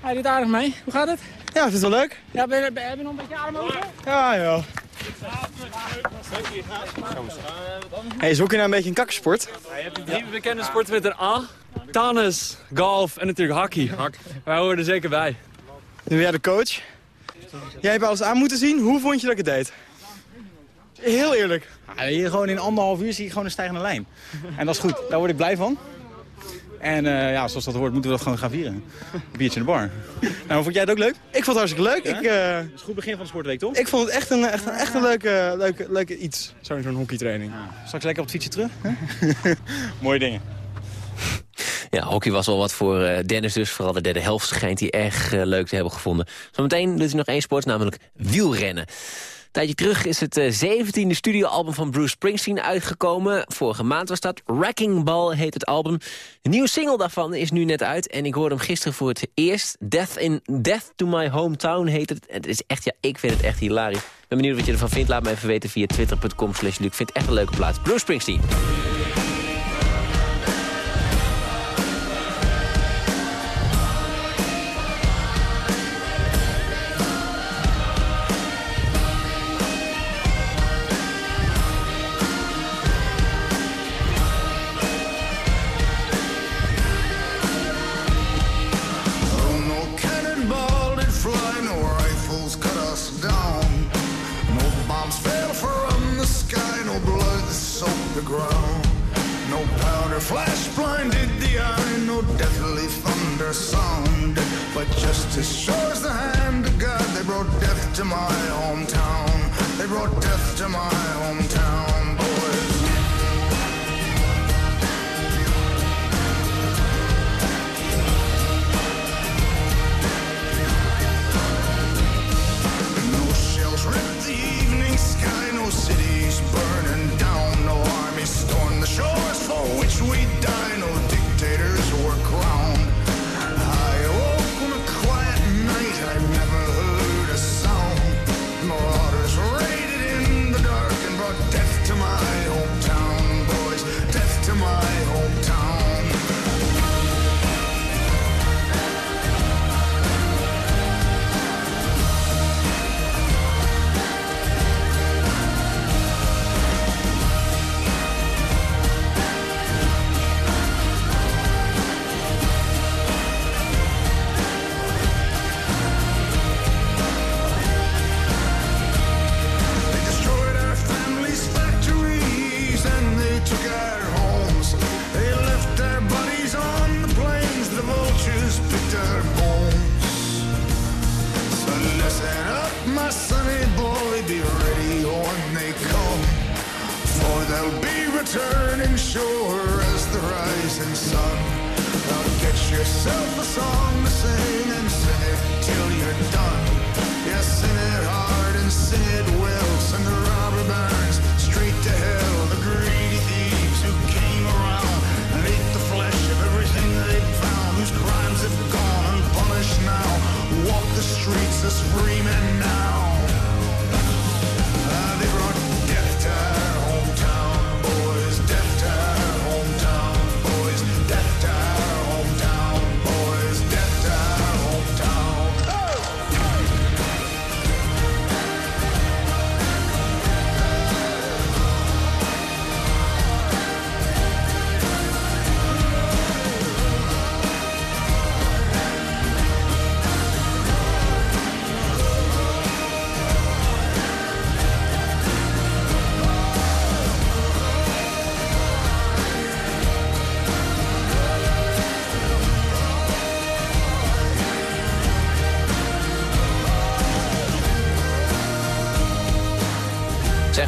Hij doet aardig mee. Hoe gaat het? Ja, vind je het wel leuk? Ja, ben je, ben je nog een beetje adem over? Ja, ja. Hey, is hockey nou een beetje een kakkersport? Je hebt die drie bekende sporten met een A. Tennis, golf en natuurlijk hockey. Wij horen er zeker bij. Nu ben jij de coach. Jij hebt alles aan moeten zien. Hoe vond je dat ik het deed? Heel eerlijk. Ja, hier gewoon in anderhalf uur zie je gewoon een stijgende lijn. En dat is goed. Daar word ik blij van. En eh, ja, zoals dat hoort moeten we dat gewoon gaan vieren. Een biertje in de bar. Nou, vond jij het ook leuk? Ik vond het hartstikke leuk. Ik, eh, Het is een goed begin van de sportweek, toch? ik vond het echt een, echt een, echt een leuke, leuke, leuke iets. Zo'n zo'n hockeytraining. Straks lekker op het fietsje terug. Mooie dingen. Ja, hockey was wel wat voor eh, Dennis dus. Vooral de derde helft schijnt hij erg eh, leuk te hebben gevonden. Zometeen doet hij nog één sport, namelijk wielrennen. Tijdje terug is het eh, 17e studioalbum van Bruce Springsteen uitgekomen. Vorige maand was dat. Wrecking Ball heet het album. Een nieuwe single daarvan is nu net uit. En ik hoorde hem gisteren voor het eerst. Death, in, Death to My Hometown heet het. Het is echt, ja, ik vind het echt hilarisch. Ik ben benieuwd wat je ervan vindt. Laat me even weten via twitter.com slash vind het echt een leuke plaats. Bruce Springsteen.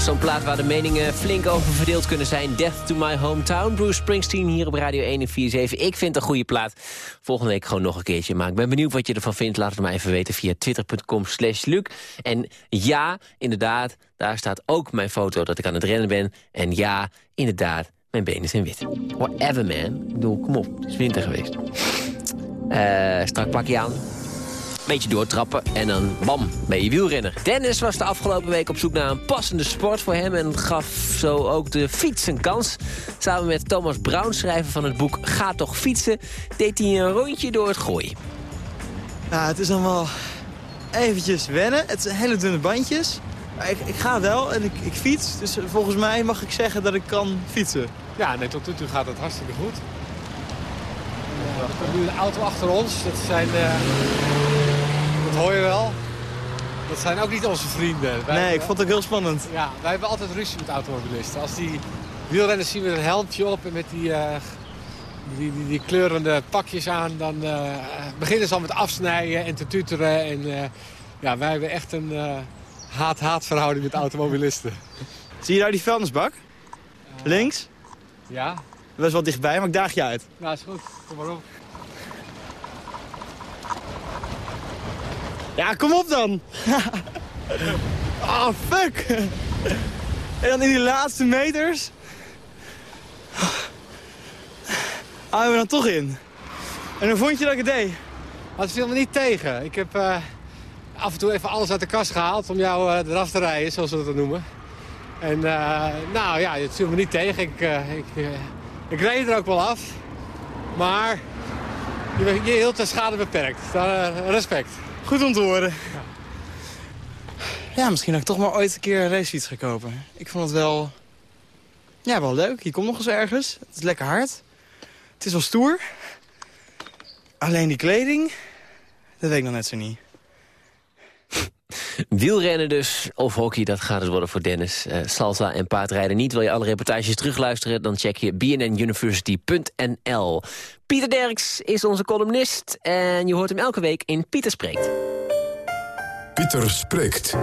Zeg, zo'n plaat waar de meningen flink over verdeeld kunnen zijn. Death to my hometown. Bruce Springsteen hier op Radio 1 en 47. Ik vind het een goede plaat. Volgende week gewoon nog een keertje. Maar ik ben benieuwd wat je ervan vindt. Laat het maar even weten via twitter.com slash Luc. En ja, inderdaad, daar staat ook mijn foto dat ik aan het rennen ben. En ja, inderdaad, mijn benen zijn wit. Whatever, man. Ik bedoel, kom op. Het is winter geweest. Eh strak pakje aan. Beetje doortrappen en dan bam, ben je wielrenner. Dennis was de afgelopen week op zoek naar een passende sport voor hem... en gaf zo ook de fiets een kans. Samen met Thomas Brown, schrijver van het boek Ga toch fietsen... deed hij een rondje door het gooi. Ja, het is allemaal eventjes wennen. Het zijn hele dunne bandjes. Maar ik, ik ga wel en ik, ik fiets. Dus volgens mij mag ik zeggen dat ik kan fietsen. Ja, nee, tot nu toe gaat het hartstikke goed. Er komt nu een auto achter ons. Dat zijn, eh, dat hoor je wel. Dat zijn ook niet onze vrienden. Wij- Nee, ik vond het ook heel spannend. Ja, wij hebben altijd ruzie met automobilisten. Als die wielrenners zien met een helmpje op en met die, eh, die, die, die kleurende pakjes aan... dan eh, beginnen ze al met afsnijden en te tuteren. En, eh, ja, wij hebben echt een eh, haat-haat verhouding met automobilisten. Zie je daar die vuilnisbak? Links? Ja? Is wel dichtbij, maar ik daag je uit. Nou, is goed. Kom maar op. Ja, kom op dan! Ah, fuck! En dan in die laatste meters... Hou we dan toch in. En hoe vond je dat ik het deed? Het viel me niet tegen. Ik heb eh, af en toe even alles uit de kast gehaald om jou eh, eraf te rijden, zoals we dat noemen. En eh, nou ja, het viel me niet tegen. Ik, ik, ik reed er ook wel af. Maar je, je hield de schade beperkt. Daar, eh, respect. Goed om te horen. Ja, misschien dat ik toch maar ooit een keer een racefiets ga kopen. Ik vond het wel... Ja, wel leuk. Je komt nog eens ergens. Het is lekker hard. Het is wel stoer. Alleen die kleding, dat weet ik nog net zo niet. Wielrennen dus, of hockey, dat gaat het worden voor Dennis. Eh, salsa en paardrijden niet. Wil je alle reportages terugluisteren? Dan check je bnnuniversity.nl. Pieter Derks is onze columnist en je hoort hem elke week in Pieter Spreekt. Pieter spreekt.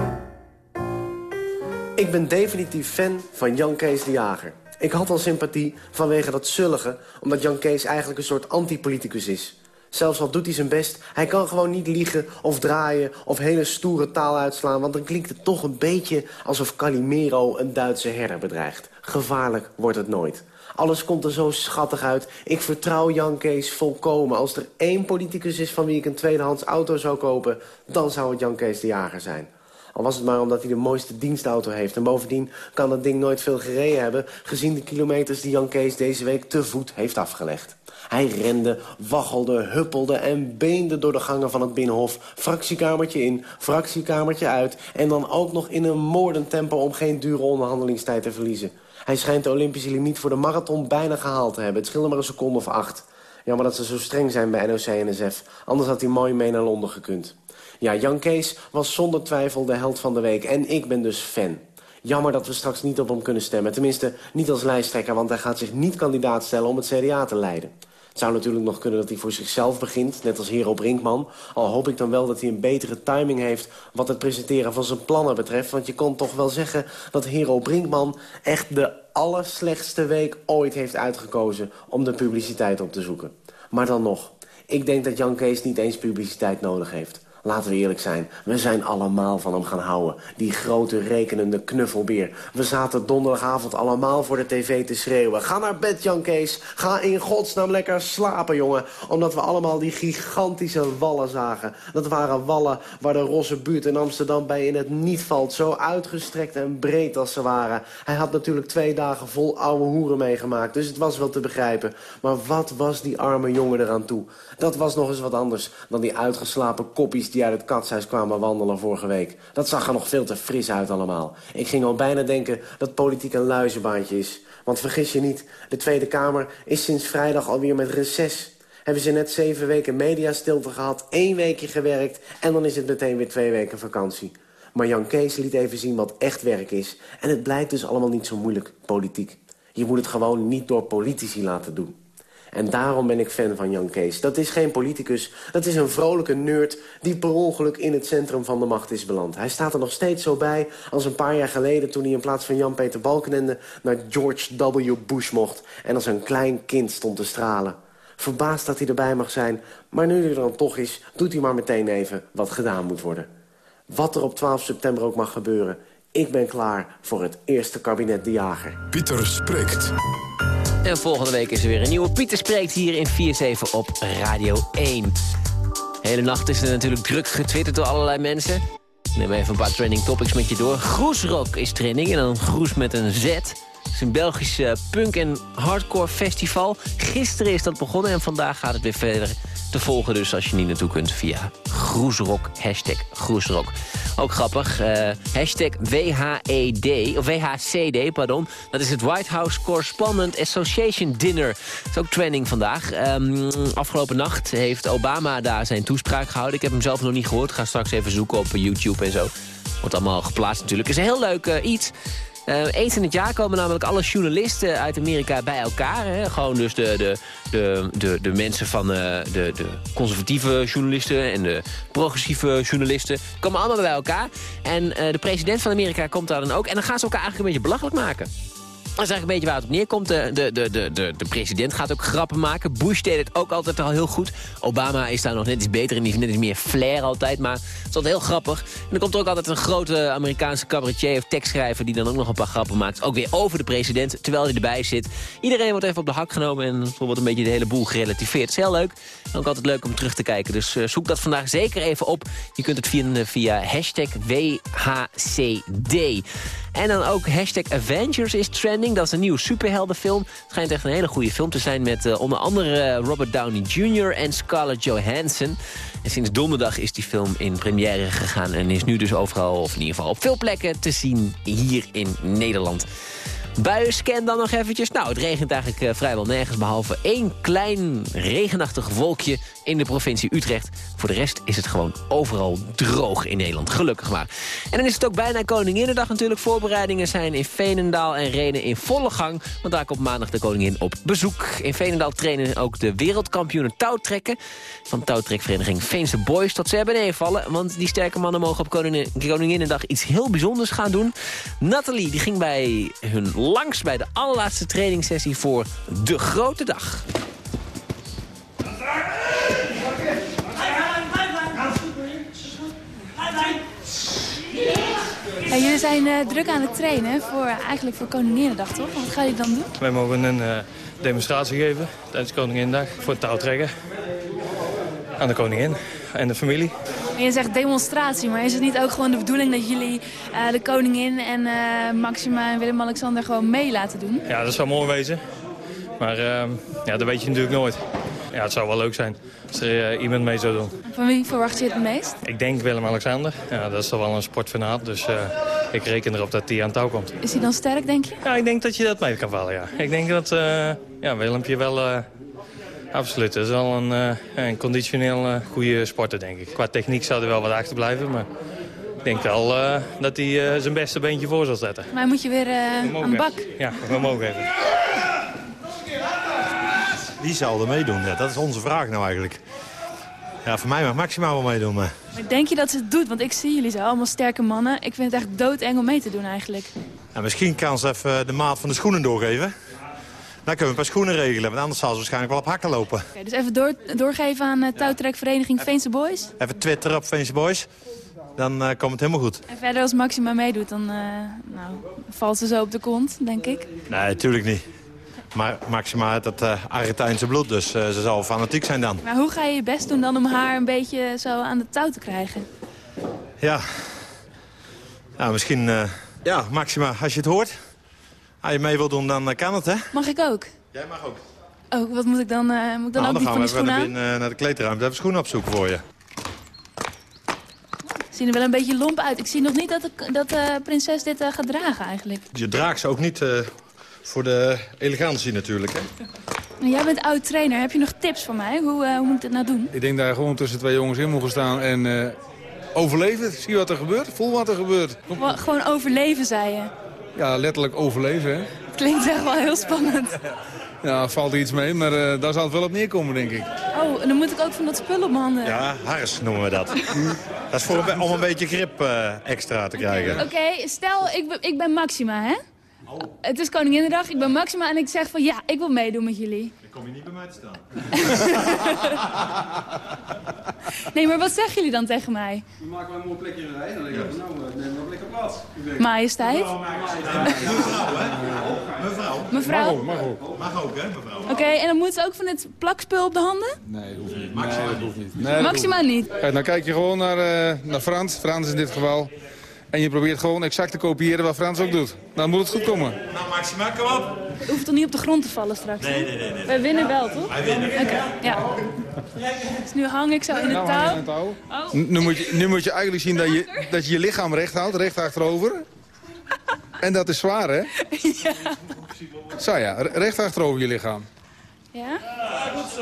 Ik ben definitief fan van Jan Kees de Jager. Ik had al sympathie vanwege dat zullige, omdat Jan Kees eigenlijk een soort antipoliticus is. Zelfs al doet hij zijn best, hij kan gewoon niet liegen of draaien of hele stoere taal uitslaan... want dan klinkt het toch een beetje alsof Calimero een Duitse herder bedreigt. Gevaarlijk wordt het nooit. Alles komt er zo schattig uit. Ik vertrouw Jan Kees volkomen. Als er één politicus is van wie ik een tweedehands auto zou kopen... dan zou het Jan Kees de Jager zijn. Al was het maar omdat hij de mooiste dienstauto heeft. En bovendien kan dat ding nooit veel gereden hebben... gezien de kilometers die Jan Kees deze week te voet heeft afgelegd. Hij rende, waggelde, huppelde en beende door de gangen van het Binnenhof. Fractiekamertje in, fractiekamertje uit. En dan ook nog in een moordend tempo om geen dure onderhandelingstijd te verliezen. Hij schijnt de Olympische limiet voor de marathon bijna gehaald te hebben. Het scheelde maar een seconde of acht. Jammer dat ze zo streng zijn bij NOC-NSF. Anders had hij mooi mee naar Londen gekund. Ja, Jan Kees was zonder twijfel de held van de week. En ik ben dus fan. Jammer dat we straks niet op hem kunnen stemmen. Tenminste, niet als lijsttrekker, want hij gaat zich niet kandidaat stellen om het CDA te leiden. Zou natuurlijk nog kunnen dat hij voor zichzelf begint, net als Hero Brinkman. Al hoop ik dan wel dat hij een betere timing heeft wat het presenteren van zijn plannen betreft. Want je kon toch wel zeggen dat Hero Brinkman echt de allerslechtste week ooit heeft uitgekozen om de publiciteit op te zoeken. Maar dan nog, ik denk dat Jan Kees niet eens publiciteit nodig heeft. Laten we eerlijk zijn, we zijn allemaal van hem gaan houden. Die grote rekenende knuffelbeer. We zaten donderdagavond allemaal voor de tv te schreeuwen. Ga naar bed, Jan Kees. Ga in godsnaam lekker slapen, jongen. Omdat we allemaal die gigantische wallen zagen. Dat waren wallen waar de Rosse buurt in Amsterdam bij in het niet valt. Zo uitgestrekt en breed als ze waren. Hij had natuurlijk twee dagen vol ouwe hoeren meegemaakt. Dus het was wel te begrijpen. Maar wat was die arme jongen eraan toe? Dat was nog eens wat anders dan die uitgeslapen koppies die uit het katshuis kwamen wandelen vorige week. Dat zag er nog veel te fris uit allemaal. Ik ging al bijna denken dat politiek een luizenbaantje is. Want vergis je niet, de Tweede Kamer is sinds vrijdag alweer met reces. Hebben ze net zeven weken mediastilte gehad, één weekje gewerkt... en dan is het meteen weer twee weken vakantie. Maar Jan Kees liet even zien wat echt werk is. En het blijkt dus allemaal niet zo moeilijk, politiek. Je moet het gewoon niet door politici laten doen. En daarom ben ik fan van Jan Kees. Dat is geen politicus, dat is een vrolijke nerd... die per ongeluk in het centrum van de macht is beland. Hij staat er nog steeds zo bij als een paar jaar geleden... toen hij in plaats van Jan-Peter Balkenende naar George W. Bush mocht... en als een klein kind stond te stralen. Verbaasd dat hij erbij mag zijn, maar nu hij er dan toch is... doet hij maar meteen even wat gedaan moet worden. Wat er op 12 september ook mag gebeuren... ik ben klaar voor het eerste kabinet De Jager. Pieter spreekt. En volgende week is er weer een nieuwe Pieter Spreekt hier in 4-7 op Radio 1. De hele nacht is er natuurlijk druk getwitterd door allerlei mensen. Neem even een paar trending topics met je door. Groesrock is trending en dan groes met een Z. Het is een Belgisch punk- en hardcore festival. Gisteren is dat begonnen en vandaag gaat het weer verder te volgen. Dus als je niet naartoe kunt via Groesrock, hashtag Groesrock. Ook grappig, eh, hashtag WHED, of WHCD, pardon. Dat is het White House Correspondent Association Dinner. Dat is ook trending vandaag. Ehm, afgelopen nacht heeft Obama daar zijn toespraak gehouden. Ik heb hem zelf nog niet gehoord. Ga straks even zoeken op YouTube en zo. Wordt allemaal geplaatst natuurlijk. is een heel leuk eh, iets. Eh, eens in het jaar komen namelijk alle journalisten uit Amerika bij elkaar. Hè? Gewoon dus de, de, de, de, de mensen van eh, de, de conservatieve journalisten en de progressieve journalisten. komen allemaal bij elkaar. En eh, de president van Amerika komt daar dan ook. En dan gaan ze elkaar eigenlijk een beetje belachelijk maken. Dat is eigenlijk een beetje waar het op neerkomt. De, de, de, de, de, de president gaat ook grappen maken. Bush deed het ook altijd al heel goed. Obama is daar nog net iets beter in. Die heeft net iets meer flair altijd. Maar het is altijd heel grappig. En dan komt er ook altijd een grote Amerikaanse cabaretier of tekstschrijver... die dan ook nog een paar grappen maakt. Ook weer over de president, terwijl hij erbij zit. Iedereen wordt even op de hak genomen en er wordt een beetje de hele boel gerelativeerd. Het is heel leuk. Ook altijd leuk om terug te kijken. Dus eh, zoek dat vandaag zeker even op. Je kunt het vinden via hashtag WHCD. En dan ook hashtag Avengers is trending. Dat is een nieuwe superheldenfilm. Het schijnt echt een hele goede film te zijn met eh, onder andere eh, Robert Downey Jr. en Scarlett Johansson. En sinds donderdag is die film in première gegaan en is nu dus overal, of in ieder geval op veel plekken te zien hier in Nederland. Buienscan dan nog eventjes. Nou, het regent eigenlijk eh, vrijwel nergens... behalve één klein regenachtig wolkje in de provincie Utrecht. Voor de rest is het gewoon overal droog in Nederland. Gelukkig maar. En dan is het ook bijna Koninginnedag natuurlijk. Voorbereidingen zijn in Veenendaal en Renen in volle gang. Want daar komt maandag de koningin op bezoek. In Veenendaal trainen ook de wereldkampioenen touwtrekken... van touwtrekvereniging Veense Boys tot ze hebben neervallen. Want die sterke mannen mogen op Koningin- Koninginnedag iets heel bijzonders gaan doen. Nathalie die ging bij hun langs bij de allerlaatste trainingssessie voor de grote dag. Ja, jullie zijn eh, druk aan het trainen voor, eigenlijk voor Koninginnedag, toch? Wat gaan jullie dan doen? Wij mogen een eh, demonstratie geven tijdens Koninginnedag voor het touwtrekken. Aan de koningin en de familie. En je zegt demonstratie, maar is het niet ook gewoon de bedoeling dat jullie eh, de koningin en eh, Maxima en Willem-Alexander gewoon mee laten doen? Ja, dat zou mooi wezen. Maar ehm, ja, dat weet je natuurlijk nooit. Ja, het zou wel leuk zijn als er eh, iemand mee zou doen. Van wie verwacht je het meest? Ik denk Willem-Alexander. Ja, dat is toch wel een sportfanaat. Dus ik reken erop dat hij aan touw komt. Is hij dan sterk, denk je? Ja, ik denk dat je dat mee kan vallen, ja. Ik denk dat ja, Willempje wel... absoluut, dat is wel een, eh, een conditioneel eh, goede sporter, denk ik. Qua techniek zou er wel wat achterblijven, maar... Ik denk wel eh, dat hij eh, zijn beste beentje voor zal zetten. Maar moet je weer aan de bak. Ja, we mogen even. Wie zal er meedoen? Ja, dat is onze vraag nou eigenlijk. Ja, voor mij mag Maxima wel meedoen, maar... Maar denk je dat ze het doet? Want ik zie jullie zo, allemaal sterke mannen. Ik vind het echt doodeng om mee te doen eigenlijk. Ja, misschien kan ze even de maat van de schoenen doorgeven. Dan kunnen we een paar schoenen regelen, want anders zal ze waarschijnlijk wel op hakken lopen. Oké, dus even door, doorgeven aan uh, touwtrekvereniging Veense Boys. Even Twitter op Fancy Boys, dan eh, komt het helemaal goed. En verder als Maxima meedoet, dan eh, nou, valt ze zo op de kont, denk ik. Nee, natuurlijk niet. Maar Maxima heeft dat uh, Argentijnse bloed, dus eh, ze zal fanatiek zijn dan. Maar hoe ga je je best doen dan om haar een beetje zo aan de touw te krijgen? Ja, ja misschien... eh, ja, Maxima, als je het hoort, als je mee wilt doen, dan eh, kan het, hè? Mag ik ook? Jij mag ook. Oh, wat moet ik dan? eh, moet ik dan nou, ook dan niet gaan van we even naar, binnen, naar de kleedruimte even schoenen opzoeken voor je. Zien er wel een beetje lomp uit. Ik zie nog niet dat de, dat de prinses dit eh, gaat dragen eigenlijk. Je draagt ze ook niet eh, voor de elegantie natuurlijk, hè? Jij bent oud trainer. Heb je nog tips voor mij? Hoe, eh, hoe moet ik dit nou doen? Ik denk daar gewoon tussen twee jongens in mogen staan en eh, overleven. Zie wat er gebeurt, voel wat er gebeurt. Kom- Gewoon overleven, zei je. Ja, letterlijk overleven, hè. Klinkt echt wel heel spannend. Ja, valt er iets mee, maar eh, daar zal het wel op neerkomen, denk ik. Oh, en dan moet ik ook van dat spul op mijn handen. Ja, hars noemen we dat. dat is voor een om een beetje grip eh, extra te krijgen. Oké, stel ik ben, ik ben Maxima, hè? Het is Koninginnedag, ik ben Maxima en ik zeg van ja, ik wil meedoen met jullie. Dan kom je niet bij mij te staan. Nee, maar wat zeggen jullie dan tegen mij? We maken wel een mooi plekje in de rij. Dan denk ik, nou, neem maar lekker plaats. Majesteit? Mevrouw. Mevrouw? Mag ook, Mag ook, hè, mevrouw? Oké, en dan moet ze ook van het plakspul op de handen? Nee, dat hoeft niet. Maxima Nee, niet. Nee, dat Maxima hoeft niet. Kijk, dan kijk je gewoon naar, eh, naar Frans. Frans in dit geval. En je probeert gewoon exact te kopiëren wat Frans ook doet. Dan moet het goed komen. Nou, Maxima, kom op. Je hoeft toch niet op de grond te vallen straks? Nee, nee, nee. nee. Wij winnen wel, toch? Wij winnen. Oké, ja. Dus nu hang ik zo in de Nou, touw. het. Oh. Nu moet, je, nu moet je eigenlijk zien dat je, dat je je lichaam recht houdt, recht achterover. En dat is zwaar, hè? Ja. Zo ja, re- recht achterover je lichaam. Ja?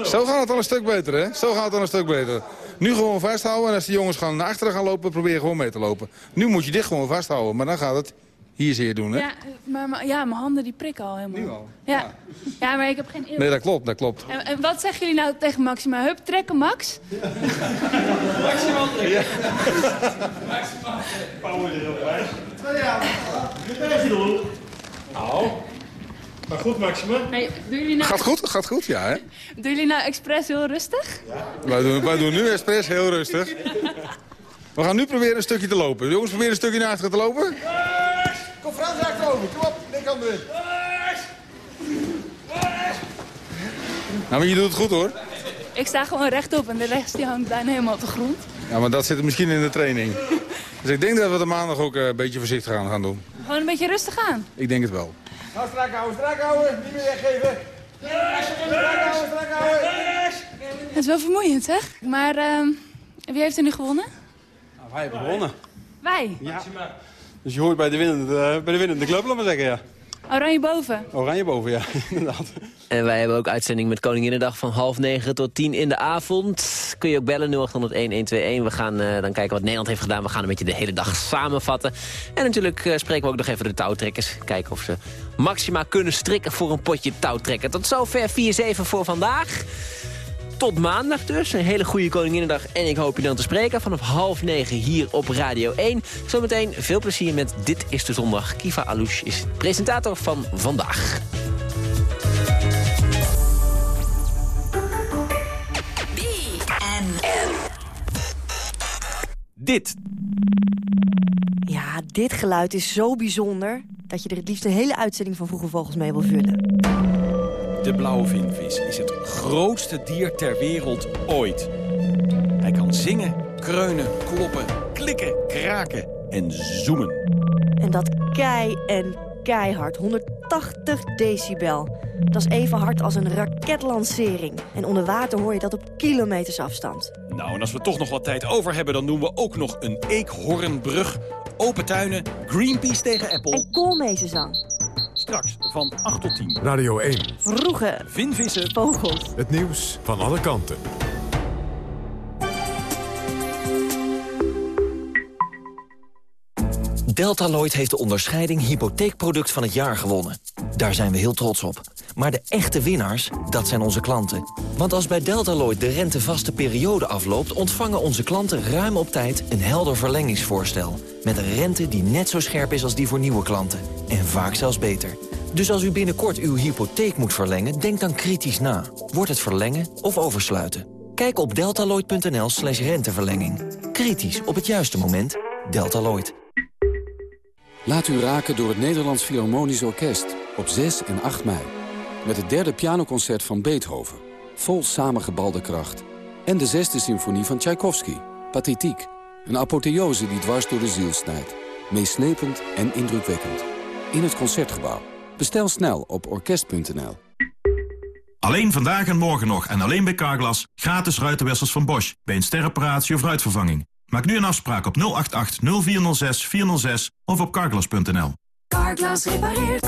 Zo gaat het al een stuk beter, hè? Zo gaat het al een stuk beter. Nu gewoon vasthouden en als de jongens gaan naar achteren gaan lopen, probeer gewoon mee te lopen. Nu moet je dit gewoon vasthouden, maar dan gaat het hier zeer doen, hè? Ja, maar, maar- ja, mijn handen die prikken al helemaal. Nu al? Ja. ja, maar ik heb geen eeuw. Nee, dat klopt, dat klopt. En, en wat zeggen jullie nou tegen Maxima? Hup, trekken, Max? Maximaal Ja. Power er ook bij. Ja. Nu ben je doen. Nou. Maar goed, Maxima. Hey, doen, jullie nou, Gaat goed? Gaat goed, ja, hè? doen jullie nou expres heel rustig? Wij doen, wij doen nu expres heel rustig. We gaan nu proberen een stukje te lopen. Jongens, proberen een stukje naar achteren te lopen. Kom Frans achterover, kom op, ik kan erin. Nou, maar je doet het goed, hoor. Ik sta gewoon rechtop en de rest die hangt bijna helemaal op de grond. Ja, maar dat zit er misschien in de training. Dus ik denk dat we de maandag ook eh, een beetje voorzichtig gaan, gaan doen. Gewoon een beetje rustig aan. Ik denk het wel. Nou, strak houden, strak houden, niet meer weggeven. Strak houden, strak houden. Het is wel vermoeiend, zeg. Maar ehm, wie heeft er nu gewonnen? Nou, wij hebben gewonnen. Wij. Ja. Dus je hoort bij de winnende, eh, bij de winnende club, laat maar zeggen, ja. Oranje boven. Oranje boven, ja, inderdaad. En wij hebben ook uitzending met Koninginnedag van half negen tot tien in de avond. Kun je ook bellen 0800-1121. We gaan eh, dan kijken wat Nederland heeft gedaan. We gaan een beetje de hele dag samenvatten. En natuurlijk eh, spreken we ook nog even de touwtrekkers. Kijken of ze Maxima kunnen strikken voor een potje touwtrekken. Tot zover 4-7 voor vandaag. Tot maandag dus. Een hele goede Koninginnedag. En ik hoop je dan te spreken vanaf half negen hier op Radio 1. Zometeen veel plezier met Dit is de Zondag. Kiva Alouche is presentator van vandaag. Dit. Ja, dit geluid is zo bijzonder... dat je er het liefst een hele uitzending van Vroege Vogels mee wil vullen. De blauwe vinvis is het grootste dier ter wereld ooit. Hij kan zingen, kreunen, kloppen, klikken, kraken en zoemen. En dat kei en keihard, 180 decibel. Dat is even hard als een raketlancering. En onder water hoor je dat op kilometers afstand. Nou, en als we toch nog wat tijd over hebben... dan doen we ook nog een eekhoornbrug, open tuinen, Greenpeace tegen Apple. En koolmeezenzang. Straks van 8 tot 10. Radio 1. Vroege Vinvissen. vogels. Het nieuws van alle kanten. Deltaloid heeft de onderscheiding hypotheekproduct van het jaar gewonnen. Daar zijn we heel trots op. Maar de echte winnaars, dat zijn onze klanten. Want als bij Deltaloid de rentevaste periode afloopt... ontvangen onze klanten ruim op tijd een helder verlengingsvoorstel. Met een rente die net zo scherp is als die voor nieuwe klanten. En vaak zelfs beter. Dus als u binnenkort uw hypotheek moet verlengen, denk dan kritisch na. Wordt het verlengen of oversluiten? Kijk op deltaloid.nl slash renteverlenging. Kritisch op het juiste moment. Deltaloid. Laat u raken door het Nederlands Philharmonisch Orkest op 6 en 8 mei. Met het derde pianoconcert van Beethoven. Vol samengebalde kracht. En de zesde symfonie van Tchaikovsky. Pathetiek. Een apotheose die dwars door de ziel snijdt. Meeslepend en indrukwekkend. In het Concertgebouw. Bestel snel op orkest.nl. Alleen vandaag en morgen nog en alleen bij Carglass gratis ruitenwissers van Bosch bij een sterreparatie of ruitvervanging. Maak nu een afspraak op 088 0406 406 of op carglass.nl. Carglass repareert.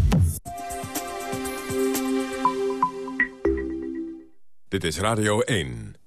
Dit is Radio 1.